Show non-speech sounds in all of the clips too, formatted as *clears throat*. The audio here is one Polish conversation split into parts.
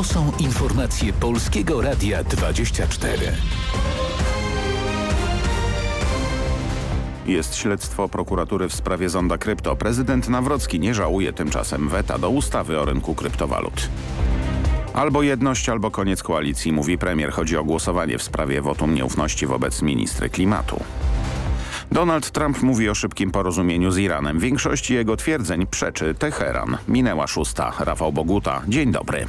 To są informacje Polskiego Radia 24. Jest śledztwo prokuratury w sprawie zonda krypto. Prezydent Nawrocki nie żałuje tymczasem weta do ustawy o rynku kryptowalut. Albo jedność, albo koniec koalicji, mówi premier. Chodzi o głosowanie w sprawie wotum nieufności wobec ministry klimatu. Donald Trump mówi o szybkim porozumieniu z Iranem. Większości jego twierdzeń przeczy Teheran. Minęła szósta. Rafał Boguta. Dzień dobry.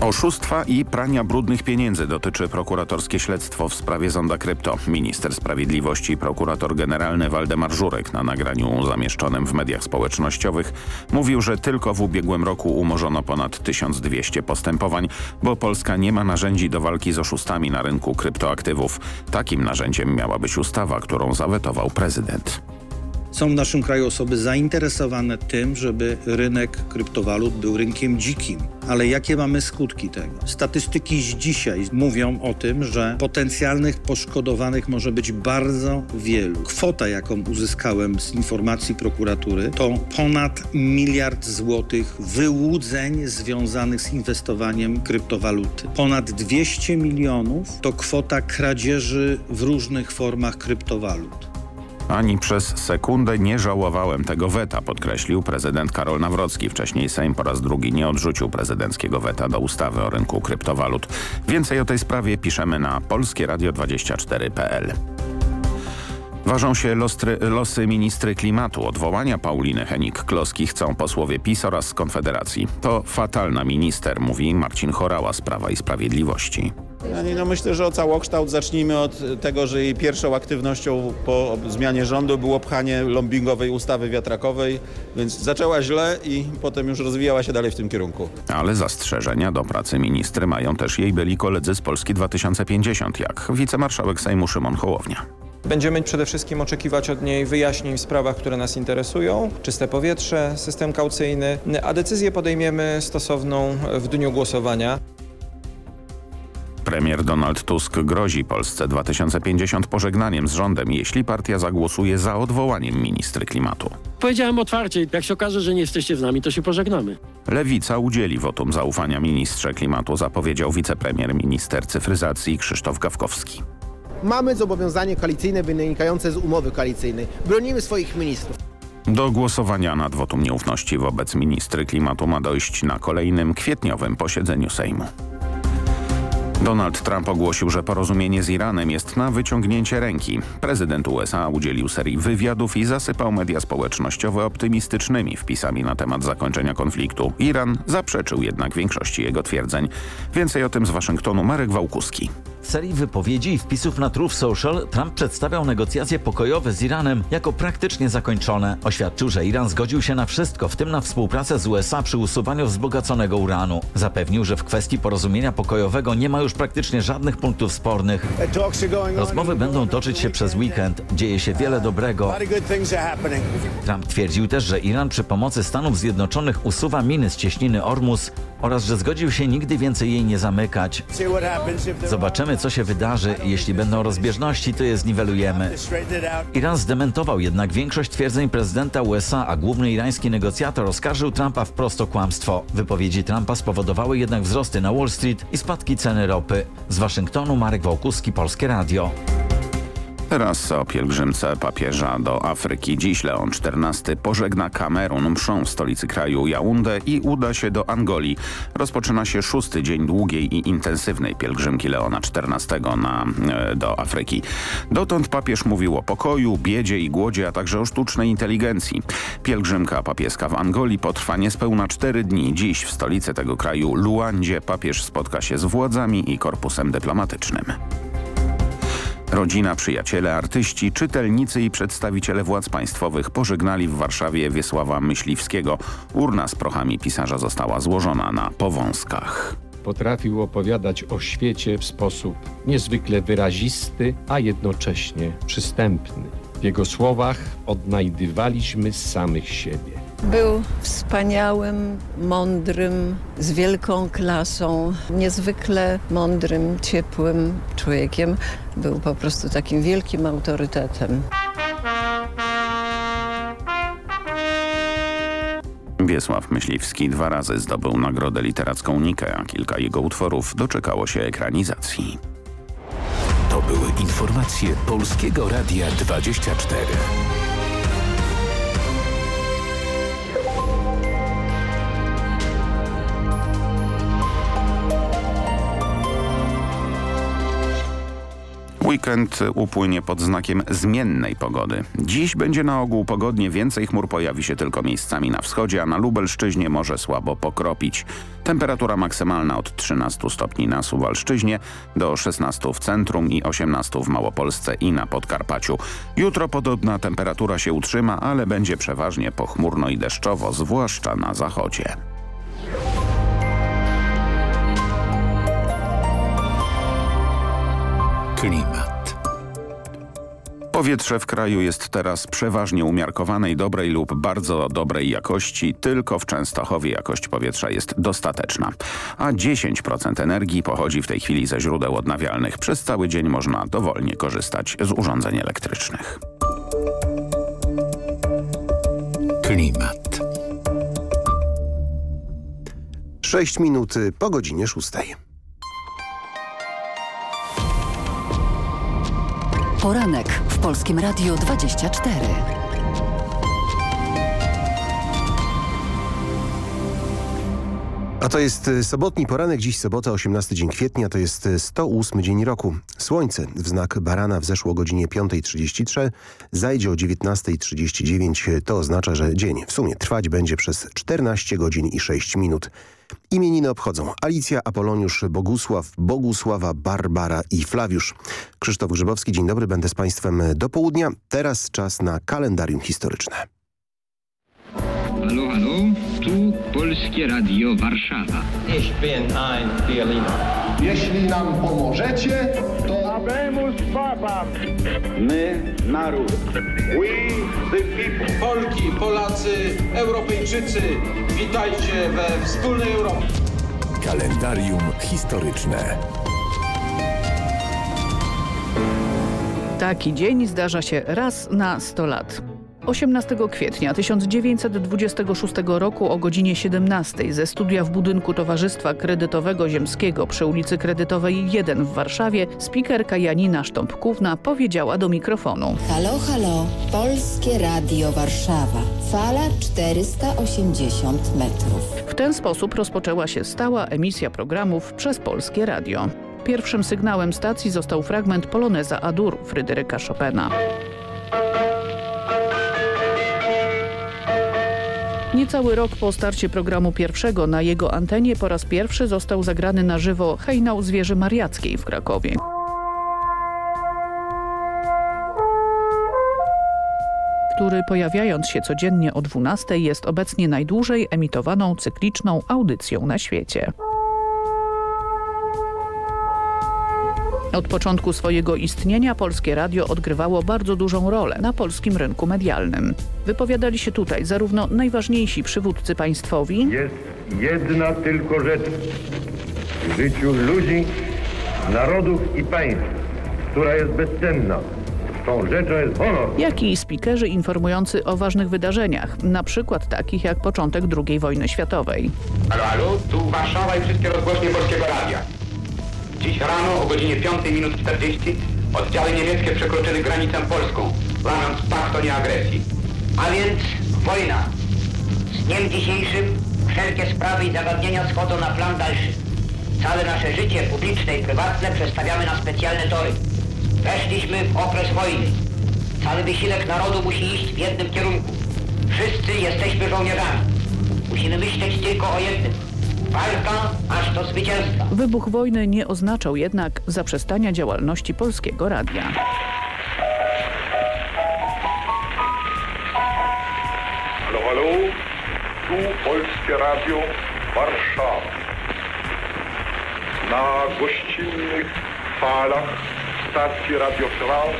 Oszustwa i prania brudnych pieniędzy dotyczy prokuratorskie śledztwo w sprawie zonda krypto. Minister Sprawiedliwości i prokurator generalny Waldemar Żurek na nagraniu zamieszczonym w mediach społecznościowych mówił, że tylko w ubiegłym roku umorzono ponad 1200 postępowań, bo Polska nie ma narzędzi do walki z oszustami na rynku kryptoaktywów. Takim narzędziem miała być ustawa, którą zawetował prezydent. Są w naszym kraju osoby zainteresowane tym, żeby rynek kryptowalut był rynkiem dzikim. Ale jakie mamy skutki tego? Statystyki z dzisiaj mówią o tym, że potencjalnych poszkodowanych może być bardzo wielu. Kwota, jaką uzyskałem z informacji prokuratury, to ponad miliard złotych wyłudzeń związanych z inwestowaniem kryptowaluty. Ponad 200 milionów to kwota kradzieży w różnych formach kryptowalut. Ani przez sekundę nie żałowałem tego weta, podkreślił prezydent Karol Nawrocki. Wcześniej Sejm po raz drugi nie odrzucił prezydenckiego weta do ustawy o rynku kryptowalut. Więcej o tej sprawie piszemy na polskieradio24.pl. Ważą się losy, losy ministry klimatu. Odwołania Pauliny Henik-Kloski chcą posłowie PiS oraz Konfederacji. To fatalna minister, mówi Marcin Chorała z Prawa i Sprawiedliwości. No myślę, że o całokształt zacznijmy od tego, że jej pierwszą aktywnością po zmianie rządu było pchanie lombingowej ustawy wiatrakowej, więc zaczęła źle i potem już rozwijała się dalej w tym kierunku. Ale zastrzeżenia do pracy ministry mają też jej byli koledzy z Polski 2050, jak wicemarszałek Sejmu Szymon Hołownia. Będziemy przede wszystkim oczekiwać od niej wyjaśnień w sprawach, które nas interesują, czyste powietrze, system kaucyjny, a decyzję podejmiemy stosowną w dniu głosowania. Premier Donald Tusk grozi Polsce 2050 pożegnaniem z rządem, jeśli partia zagłosuje za odwołaniem ministry klimatu. Powiedziałem otwarcie, jak się okaże, że nie jesteście z nami, to się pożegnamy. Lewica udzieli wotum zaufania ministrze klimatu, zapowiedział wicepremier minister cyfryzacji Krzysztof Gawkowski. Mamy zobowiązanie koalicyjne wynikające z umowy koalicyjnej. Bronimy swoich ministrów. Do głosowania nad wotum nieufności wobec ministry klimatu ma dojść na kolejnym kwietniowym posiedzeniu Sejmu. Donald Trump ogłosił, że porozumienie z Iranem jest na wyciągnięcie ręki. Prezydent USA udzielił serii wywiadów i zasypał media społecznościowe optymistycznymi wpisami na temat zakończenia konfliktu. Iran zaprzeczył jednak większości jego twierdzeń. Więcej o tym z Waszyngtonu Marek Wałkuski. W serii wypowiedzi i wpisów na Truth Social Trump przedstawiał negocjacje pokojowe z Iranem jako praktycznie zakończone. Oświadczył, że Iran zgodził się na wszystko, w tym na współpracę z USA przy usuwaniu wzbogaconego uranu. Zapewnił, że w kwestii porozumienia pokojowego nie ma już praktycznie żadnych punktów spornych. Rozmowy będą toczyć się przez weekend. Dzieje się wiele dobrego. Trump twierdził też, że Iran przy pomocy Stanów Zjednoczonych usuwa miny z cieśniny Ormus oraz że zgodził się nigdy więcej jej nie zamykać. Zobaczymy, co się wydarzy. Jeśli będą rozbieżności, to je zniwelujemy. Iran zdementował jednak większość twierdzeń prezydenta USA, a główny irański negocjator oskarżył Trumpa wprost o kłamstwo. Wypowiedzi Trumpa spowodowały jednak wzrosty na Wall Street i spadki ceny ropy. Z Waszyngtonu Marek Wałkuski, Polskie Radio. Teraz o pielgrzymce papieża do Afryki. Dziś Leon XIV pożegna Kamerun mszą w stolicy kraju Jaundę i uda się do Angolii. Rozpoczyna się szósty dzień długiej i intensywnej pielgrzymki Leona XIV na, e, do Afryki. Dotąd papież mówił o pokoju, biedzie i głodzie, a także o sztucznej inteligencji. Pielgrzymka papieska w Angolii potrwa niespełna cztery dni. Dziś w stolicy tego kraju Luandzie papież spotka się z władzami i korpusem dyplomatycznym. Rodzina, przyjaciele, artyści, czytelnicy i przedstawiciele władz państwowych pożegnali w Warszawie Wiesława Myśliwskiego. Urna z prochami pisarza została złożona na Powązkach. Potrafił opowiadać o świecie w sposób niezwykle wyrazisty, a jednocześnie przystępny. W jego słowach odnajdywaliśmy samych siebie. Był wspaniałym, mądrym, z wielką klasą, niezwykle mądrym, ciepłym człowiekiem. Był po prostu takim wielkim autorytetem. Wiesław Myśliwski dwa razy zdobył nagrodę literacką Nikę, a kilka jego utworów doczekało się ekranizacji. To były informacje Polskiego Radia 24. Weekend upłynie pod znakiem zmiennej pogody. Dziś będzie na ogół pogodnie, więcej chmur pojawi się tylko miejscami na wschodzie, a na Lubelszczyźnie może słabo pokropić. Temperatura maksymalna od 13 stopni na Suwalszczyźnie do 16 w centrum i 18 w Małopolsce i na Podkarpaciu. Jutro podobna temperatura się utrzyma, ale będzie przeważnie pochmurno i deszczowo, zwłaszcza na zachodzie. Klimat. Powietrze w kraju jest teraz przeważnie umiarkowanej, dobrej lub bardzo dobrej jakości. Tylko w Częstochowie jakość powietrza jest dostateczna. A 10% energii pochodzi w tej chwili ze źródeł odnawialnych. Przez cały dzień można dowolnie korzystać z urządzeń elektrycznych. Klimat. 6 minut po godzinie 6. Poranek w Polskim Radiu 24. A to jest y, sobotni poranek, dziś sobota, 18 dzień kwietnia, to jest y, 108 dzień roku. Słońce w znak barana wzeszło o godzinie 5.33, zajdzie o 19.39, to oznacza, że dzień w sumie trwać będzie przez 14 godzin i 6 minut. Imieniny obchodzą Alicja, Apoloniusz, Bogusław, Bogusława, Barbara i Flawiusz. Krzysztof Grzybowski, dzień dobry, będę z Państwem do południa. Teraz czas na kalendarium historyczne. Halo, halo, tu Polskie Radio Warszawa. Ich bin ein Berliner. Jeśli nam pomożecie, to... Habemus Babam. My, naród. We, the people. Polki, Polacy, Europejczycy, witajcie we wspólnej Europie. Kalendarium historyczne. Taki dzień zdarza się raz na 100 lat. 18 kwietnia 1926 roku o godzinie 17 ze studia w budynku Towarzystwa Kredytowego Ziemskiego przy ulicy Kredytowej 1 w Warszawie spikerka Janina Sztąpkówna powiedziała do mikrofonu. Halo, halo, Polskie Radio Warszawa, fala 480 metrów. W ten sposób rozpoczęła się stała emisja programów przez Polskie Radio. Pierwszym sygnałem stacji został fragment Poloneza Adur Fryderyka Chopina. Niecały rok po starcie programu pierwszego na jego antenie po raz pierwszy został zagrany na żywo hejnał zwierzy mariackiej w Krakowie. który pojawiając się codziennie o 12 jest obecnie najdłużej emitowaną cykliczną audycją na świecie. Od początku swojego istnienia Polskie Radio odgrywało bardzo dużą rolę na polskim rynku medialnym. Wypowiadali się tutaj zarówno najważniejsi przywódcy państwowi. Jest jedna tylko rzecz w życiu ludzi, narodów i państw, która jest bezcenna. Tą rzeczą jest honor. Jak i speakerzy informujący o ważnych wydarzeniach, na przykład takich jak początek II wojny światowej. Halo, halo, tu Warszawa i wszystkie rozgłośnie Polskiego Radia. Dziś rano o godzinie 5 minut 40 oddziały niemieckie przekroczyły granicę polską, łamiąc pakt o nieagresji. A więc wojna. Z dniem dzisiejszym wszelkie sprawy i zagadnienia schodzą na plan dalszy. Całe nasze życie publiczne i prywatne przestawiamy na specjalne tory. Weszliśmy w okres wojny. Cały wysiłek narodu musi iść w jednym kierunku. Wszyscy jesteśmy żołnierzami. Musimy myśleć tylko o jednym. Walka aż do zwycięstwa. Wybuch wojny nie oznaczał jednak zaprzestania działalności Polskiego Radia. Halo, halo, tu Polskie Radio Warszawa. Na gościnnych falach stacji Radio France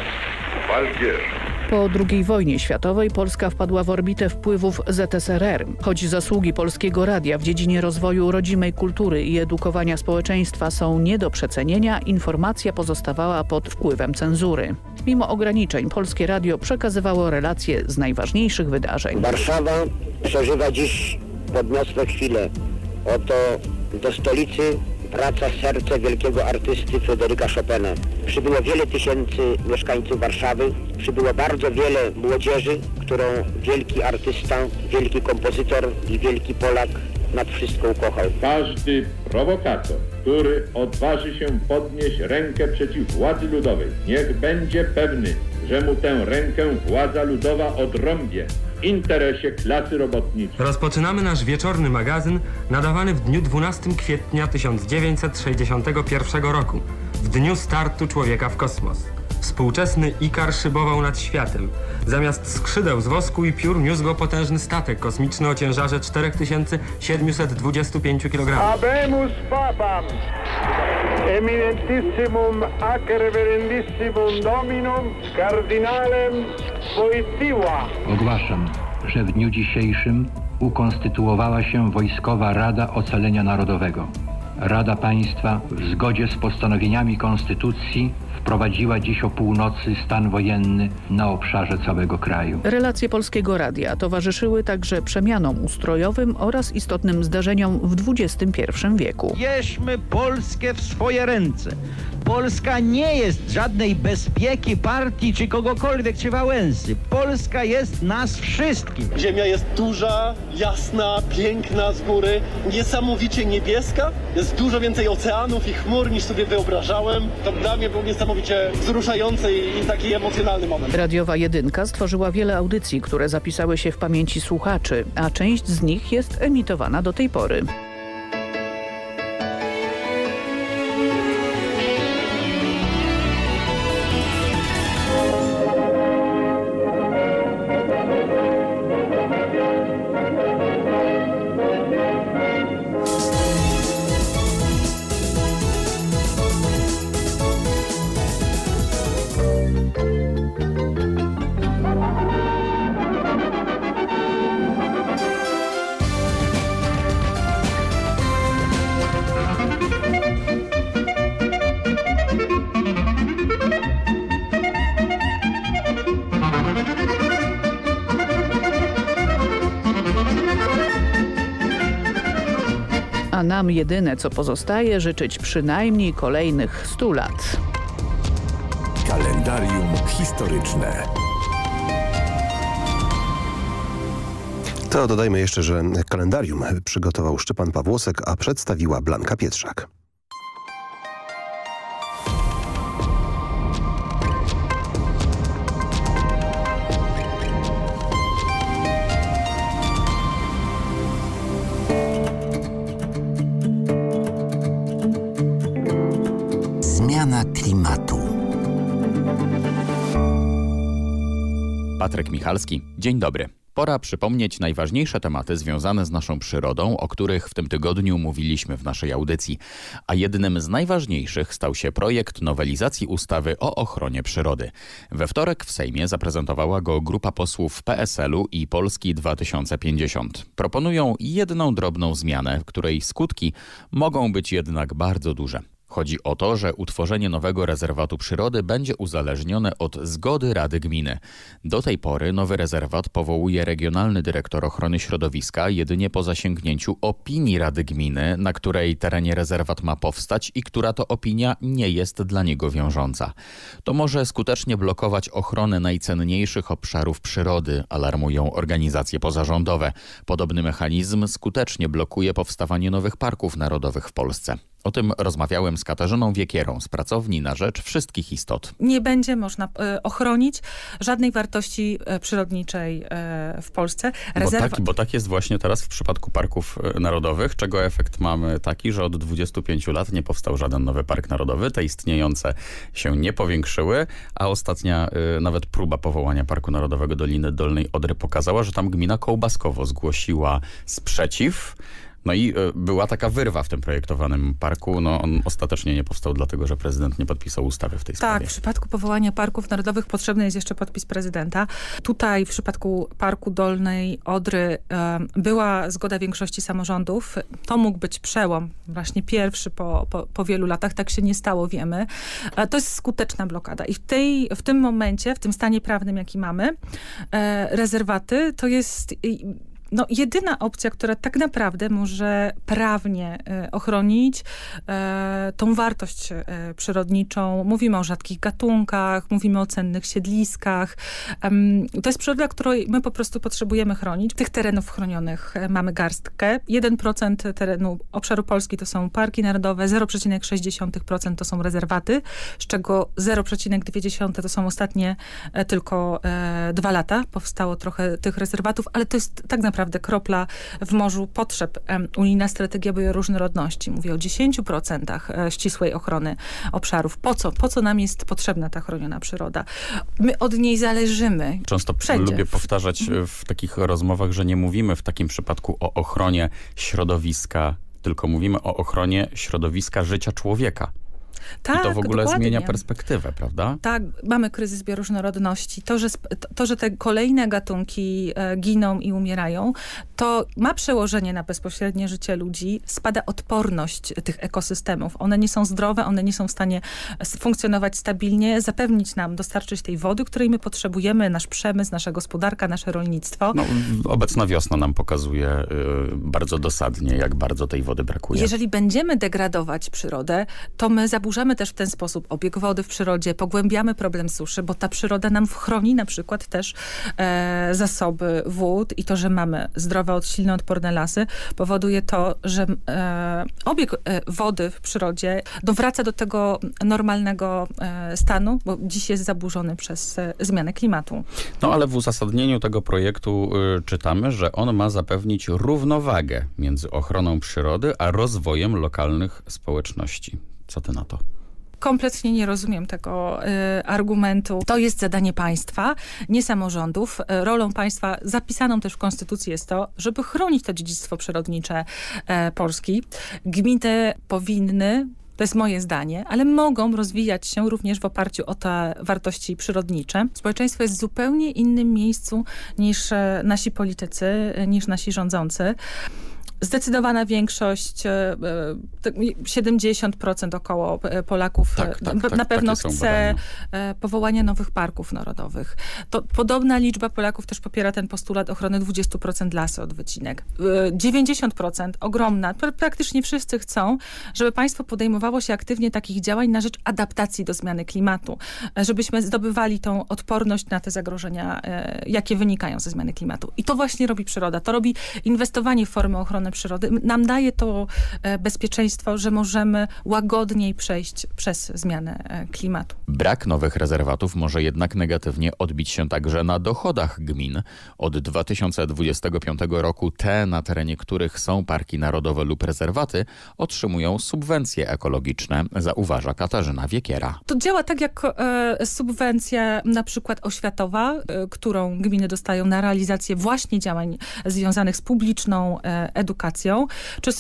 w Algierze. Po II wojnie światowej Polska wpadła w orbitę wpływów ZSRR. Choć zasługi Polskiego Radia w dziedzinie rozwoju rodzimej kultury i edukowania społeczeństwa są nie do przecenienia, informacja pozostawała pod wpływem cenzury. Mimo ograniczeń Polskie Radio przekazywało relacje z najważniejszych wydarzeń. Warszawa przeżywa dziś podniosłe chwile. Oto do stolicy wraca serce wielkiego artysty Fryderyka Chopina. Przybyło wiele tysięcy mieszkańców Warszawy, przybyło bardzo wiele młodzieży, którą wielki artysta, wielki kompozytor i wielki Polak nad wszystko ukochał. Każdy prowokator, który odważy się podnieść rękę przeciw władzy ludowej, niech będzie pewny, że mu tę rękę władza ludowa odrąbie w interesie klasy robotniczej. Rozpoczynamy nasz wieczorny magazyn nadawany w dniu 12 kwietnia 1961 roku, w dniu startu człowieka w kosmos. Współczesny Ikar szybował nad światem. Zamiast skrzydeł z wosku i piór niósł go potężny statek kosmiczny o ciężarze 4725 kg. Habemus papam, eminentissimum ac reverendissimum dominum kardynalem Wojtyła. Ogłaszam, że w dniu dzisiejszym ukonstytuowała się Wojskowa Rada Ocalenia Narodowego. Rada Państwa w zgodzie z postanowieniami Konstytucji wprowadziła dziś o północy stan wojenny na obszarze całego kraju. Relacje Polskiego Radia towarzyszyły także przemianom ustrojowym oraz istotnym zdarzeniom w XXI wieku. Bierzmy Polskę w swoje ręce. Polska nie jest żadnej bezpieki partii czy kogokolwiek czy Wałęsy. Polska jest nas wszystkich. Ziemia jest duża, jasna, piękna z góry, niesamowicie niebieska. Jest dużo więcej oceanów i chmur niż sobie wyobrażałem. To dla mnie był niesamowicie wzruszający i taki emocjonalny moment. Radiowa Jedynka stworzyła wiele audycji, które zapisały się w pamięci słuchaczy, a część z nich jest emitowana do tej pory. Jedyne co pozostaje życzyć przynajmniej kolejnych 100 lat. Kalendarium historyczne. To dodajmy jeszcze, że kalendarium przygotował Szczepan Pawłosek, a przedstawiła Blanka Pietrzak. Patryk Michalski, dzień dobry. Pora przypomnieć najważniejsze tematy związane z naszą przyrodą, o których w tym tygodniu mówiliśmy w naszej audycji. A jednym z najważniejszych stał się projekt nowelizacji ustawy o ochronie przyrody. We wtorek w Sejmie zaprezentowała go grupa posłów PSL-u i Polski 2050. Proponują jedną drobną zmianę, której skutki mogą być jednak bardzo duże. Chodzi o to, że utworzenie nowego rezerwatu przyrody będzie uzależnione od zgody Rady Gminy. Do tej pory nowy rezerwat powołuje regionalny dyrektor ochrony środowiska jedynie po zasięgnięciu opinii Rady Gminy, na której terenie rezerwat ma powstać i która to opinia nie jest dla niego wiążąca. To może skutecznie blokować ochronę najcenniejszych obszarów przyrody, alarmują organizacje pozarządowe. Podobny mechanizm skutecznie blokuje powstawanie nowych parków narodowych w Polsce. O tym rozmawiałem z Katarzyną Wiekierą z Pracowni na Rzecz Wszystkich Istot. Nie będzie można e, ochronić żadnej wartości e, przyrodniczej e, w Polsce. Bo tak, bo tak jest właśnie teraz w przypadku parków narodowych, czego efekt mamy taki, że od 25 lat nie powstał żaden nowy park narodowy. Te istniejące się nie powiększyły, a ostatnia nawet próba powołania Parku Narodowego Doliny Dolnej Odry pokazała, że tam gmina Kołbaskowo zgłosiła sprzeciw. No i była taka wyrwa w tym projektowanym parku. No on ostatecznie nie powstał dlatego, że prezydent nie podpisał ustawy w tej sprawie. Tak, w przypadku powołania parków narodowych potrzebny jest jeszcze podpis prezydenta. Tutaj w przypadku Parku Dolnej Odry była zgoda większości samorządów. To mógł być przełom, właśnie pierwszy po, po, po wielu latach. Tak się nie stało, wiemy. To jest skuteczna blokada i w, tej, w tym momencie, w tym stanie prawnym, jaki mamy, rezerwaty, to jest no, jedyna opcja, która tak naprawdę może prawnie e, ochronić e, tą wartość e, przyrodniczą. Mówimy o rzadkich gatunkach, mówimy o cennych siedliskach. to jest przyroda, której my po prostu potrzebujemy chronić. Tych terenów chronionych mamy garstkę. 1% terenu obszaru Polski to są parki narodowe, 0,6% to są rezerwaty, z czego 0,2 to są ostatnie tylko dwa lata. Powstało trochę tych rezerwatów, ale to jest tak naprawdę naprawdę kropla w morzu potrzeb. Unijna strategia bioróżnorodności mówi o 10% e, ścisłej ochrony obszarów. Po co? Po co nam jest potrzebna ta chroniona przyroda? My od niej zależymy. Często Wszędzie. lubię powtarzać e, w takich rozmowach, że nie mówimy w takim przypadku o ochronie środowiska, tylko mówimy o ochronie środowiska życia człowieka. Tak, I to w ogóle dokładnie. zmienia perspektywę, prawda? Tak, mamy kryzys bioróżnorodności. To, że, to, że te kolejne gatunki e, giną i umierają, to ma przełożenie na bezpośrednie życie ludzi. Spada odporność tych ekosystemów. One nie są zdrowe, one nie są w stanie funkcjonować stabilnie, zapewnić nam, dostarczyć tej wody, której my potrzebujemy, nasz przemysł, nasza gospodarka, nasze rolnictwo. No, obecna wiosna nam pokazuje y, bardzo dosadnie, jak bardzo tej wody brakuje. Jeżeli będziemy degradować przyrodę, to my zaburzamy zaburzamy też w ten sposób obieg wody w przyrodzie, pogłębiamy problem suszy, bo ta przyroda nam chroni na przykład też e, zasoby wód i to, że mamy zdrowe, odsilne, odporne lasy, powoduje to, że e, obieg e, wody w przyrodzie dowraca do tego normalnego e, stanu, bo dziś jest zaburzony przez e, zmianę klimatu. No ale w uzasadnieniu tego projektu y, czytamy, że on ma zapewnić równowagę między ochroną przyrody, a rozwojem lokalnych społeczności. Co ty na to? kompletnie nie rozumiem tego y, argumentu. To jest zadanie państwa, nie samorządów. Y, rolą państwa zapisaną też w Konstytucji jest to, żeby chronić to dziedzictwo przyrodnicze y, Polski. Gminy powinny to jest moje zdanie, ale mogą rozwijać się również w oparciu o te wartości przyrodnicze. Społeczeństwo jest w zupełnie innym miejscu niż e, nasi politycy, niż nasi rządzący. Zdecydowana większość, 70% e, e, około e, Polaków tak, tak, tak, na pewno chce powołania nowych parków narodowych. To podobna liczba Polaków też popiera ten postulat ochrony 20% lasy od wycinek. 90% ogromna, praktycznie wszyscy chcą, żeby państwo podejmowało się aktywnie takich działań na rzecz adaptacji do zmiany klimatu. Żebyśmy zdobywali tą odporność na te zagrożenia, jakie wynikają ze zmiany klimatu. I to właśnie robi przyroda. To robi inwestowanie w formy ochrony przyrody, nam daje to e, bezpieczeństwo, że możemy łagodniej przejść przez zmianę e, klimatu. Brak nowych rezerwatów może jednak negatywnie odbić się także na dochodach gmin. Od 2025 roku te, na terenie których są parki narodowe lub rezerwaty, otrzymują subwencje ekologiczne, zauważa Katarzyna Wiekiera. To działa tak jak e, subwencja na przykład oświatowa, e, którą gminy dostają na realizację właśnie działań związanych z publiczną e, edukacją edukacją, czy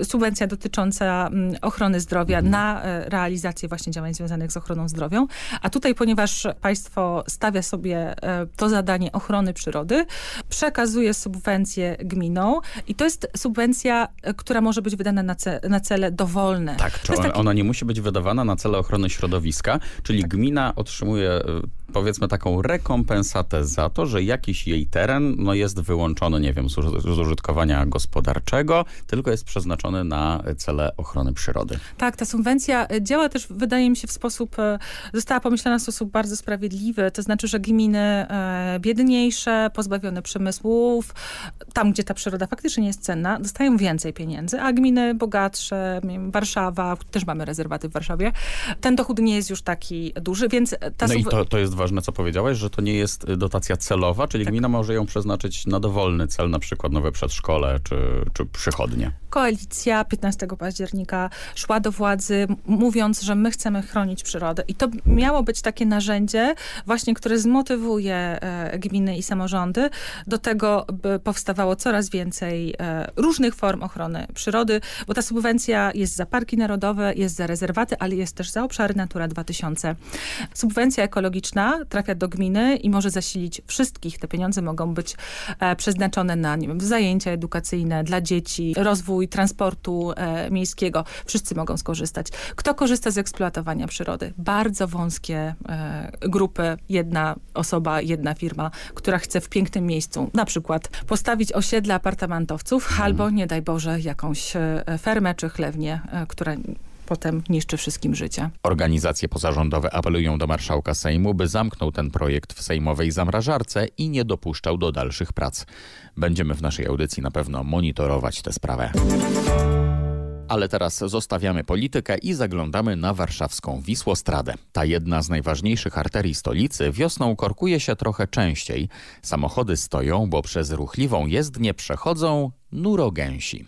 y, subwencja dotycząca mm, ochrony zdrowia mhm. na e, realizację właśnie działań związanych z ochroną zdrowia. A tutaj, ponieważ państwo stawia sobie e, to zadanie ochrony przyrody, przekazuje subwencję gminom i to jest subwencja, e, która może być wydana na, ce na cele dowolne. Tak, czy taki... ona nie musi być wydawana na cele ochrony środowiska, czyli tak. gmina otrzymuje powiedzmy taką rekompensatę za to, że jakiś jej teren no, jest wyłączony, nie wiem, z, użytkowania gospodarczego, tylko jest przeznaczony na cele ochrony przyrody. Tak, ta subwencja e, działa też, wydaje mi się, w sposób, e, została pomyślana w sposób bardzo sprawiedliwy, to znaczy, że gminy e, biedniejsze, pozbawione przemysłów, tam, gdzie ta przyroda faktycznie jest cenna, dostają więcej pieniędzy, a gminy bogatsze, Warszawa, też mamy rezerwaty w Warszawie, ten dochód nie jest już taki duży, więc ta No i to, to jest ważne, co powiedziałeś, że to nie jest y, dotacja celowa, czyli tak. gmina może ją przeznaczyć na dowolny cel, na przykład nowe przedszkole czy, czy przychodnie. Koalicja 15 października szła do władzy mówiąc, że my chcemy chronić przyrodę i to miało być takie narzędzie właśnie, które zmotywuje e, gminy i samorządy do tego, by powstawało coraz więcej e, różnych form ochrony przyrody, bo ta subwencja jest za parki narodowe, jest za rezerwaty, ale jest też za obszary Natura 2000. Subwencja ekologiczna gmina, trafia do gminy i może zasilić wszystkich. Te pieniądze mogą być e, przeznaczone na nie wiem, zajęcia edukacyjne dla dzieci, rozwój transportu e, miejskiego. Wszyscy mogą skorzystać. Kto korzysta z eksploatowania przyrody? Bardzo wąskie e, grupy. Jedna osoba, jedna firma, która chce w pięknym miejscu na przykład postawić osiedle apartamentowców Mhm. albo, nie daj Boże, jakąś e, fermę czy chlewnię, e, która potem niszczy wszystkim życie. Organizacje pozarządowe apelują do marszałka Sejmu, by zamknął ten projekt w sejmowej zamrażarce i nie dopuszczał do dalszych prac. Będziemy w naszej audycji na pewno monitorować tę sprawę. Ale teraz zostawiamy politykę i zaglądamy na warszawską Wisłostradę. Ta jedna z najważniejszych arterii stolicy wiosną korkuje się trochę częściej. Samochody stoją, bo przez ruchliwą jezdnię przechodzą nurogęsi.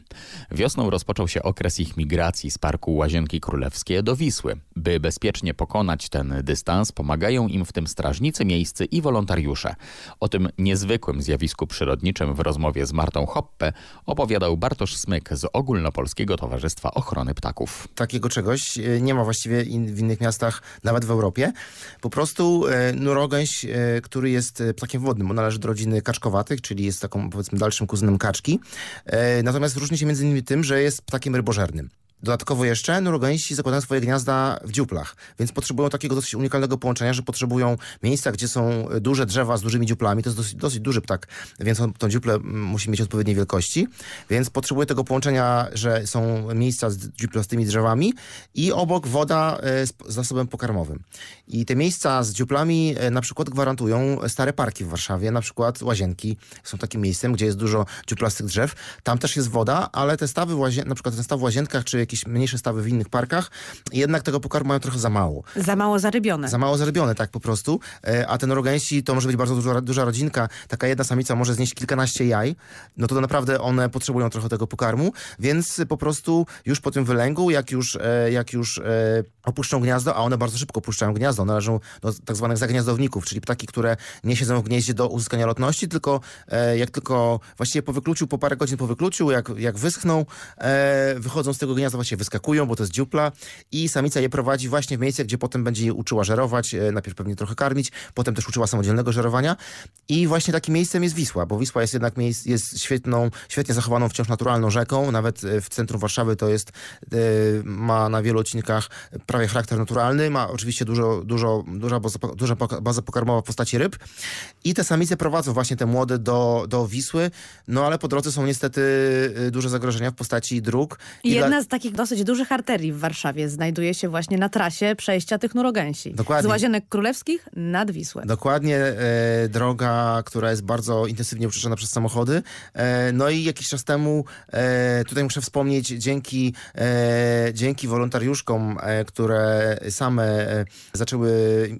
Wiosną rozpoczął się okres ich migracji z parku Łazienki Królewskie do Wisły. By bezpiecznie pokonać ten dystans, pomagają im w tym strażnicy miejscy i wolontariusze. O tym niezwykłym zjawisku przyrodniczym w rozmowie z Martą Hoppe opowiadał Bartosz Smyk z Ogólnopolskiego Towarzystwa Ochrony Ptaków. Takiego czegoś e, nie ma właściwie in, w innych miastach, nawet w Europie. Po prostu e, nurogęś, e, który jest e, ptakiem wodnym, on należy do rodziny kaczkowatych, czyli jest taką powiedzmy dalszym kuzynem kaczki. E, natomiast różni się między innymi tym, że jest ptakiem rybożernym. Dodatkowo jeszcze nurogęsi zakładają swoje gniazda w dziuplach, więc potrzebują takiego dosyć unikalnego połączenia, że potrzebują miejsca, gdzie są duże drzewa z dużymi dziuplami. To jest dosyć, dosyć duży ptak, więc on, tą dziuplę mm, musi mieć odpowiedniej wielkości, więc potrzebuje tego połączenia, że są miejsca z dziuplastymi drzewami i obok woda e, z zasobem pokarmowym. I te miejsca z dziuplami e, na przykład gwarantują stare parki w Warszawie, na przykład łazienki są takim miejscem, gdzie jest dużo dziuplastych drzew. Tam też jest woda, ale te stawy, na przykład ten staw w łazienkach, czy jakieś mniejsze stawy w innych parkach, jednak tego pokarmu mają trochę za mało. Za mało zarybione. Za mało zarobione, tak po prostu. E, A ten rogęsi to może być bardzo duża, duża rodzinka. Taka jedna samica może znieść kilkanaście jaj. No to naprawdę one potrzebują trochę tego pokarmu, więc po prostu już po tym wylęgu, jak już, e, jak już e, opuszczą gniazdo, a one bardzo szybko opuszczają gniazdo, należą do tak zwanych zagniazdowników, czyli ptaki, które nie siedzą w gnieździe do uzyskania lotności, tylko e, jak tylko właściwie po wykluciu, po parę godzin po wykluciu, jak, jak wyschną, e, wychodzą z tego gniazda, właściwie wyskakują, bo to jest dziupla i samica je prowadzi właśnie w miejsce, gdzie potem będzie je uczyła żerować, e, najpierw pewnie trochę karmić, potem też uczyła samodzielnego żerowania. I właśnie takim miejscem jest Wisła, bo Wisła jest jednak miejsc, jest świetną, świetnie zachowaną wciąż naturalną rzeką, nawet e, w centrum Warszawy to jest, e, ma na wielu odcinkach prawie charakter naturalny, ma oczywiście dużo, dużo, duża, baza, duża baza pokarmowa w postaci ryb i te samice prowadzą właśnie te młode do, do Wisły, no ale po drodze są niestety e, duże zagrożenia w postaci dróg. I dla- jedna z takich dosyć dużych arterii w Warszawie znajduje się właśnie na trasie przejścia tych nurogęsi. Dokładnie. Z Łazienek Królewskich nad Wisłę. Dokładnie e, droga, która jest bardzo intensywnie uczeszona przez samochody. E, no i jakiś czas temu, e, tutaj muszę wspomnieć, dzięki, e, dzięki wolontariuszkom, e, które same e, zaczęły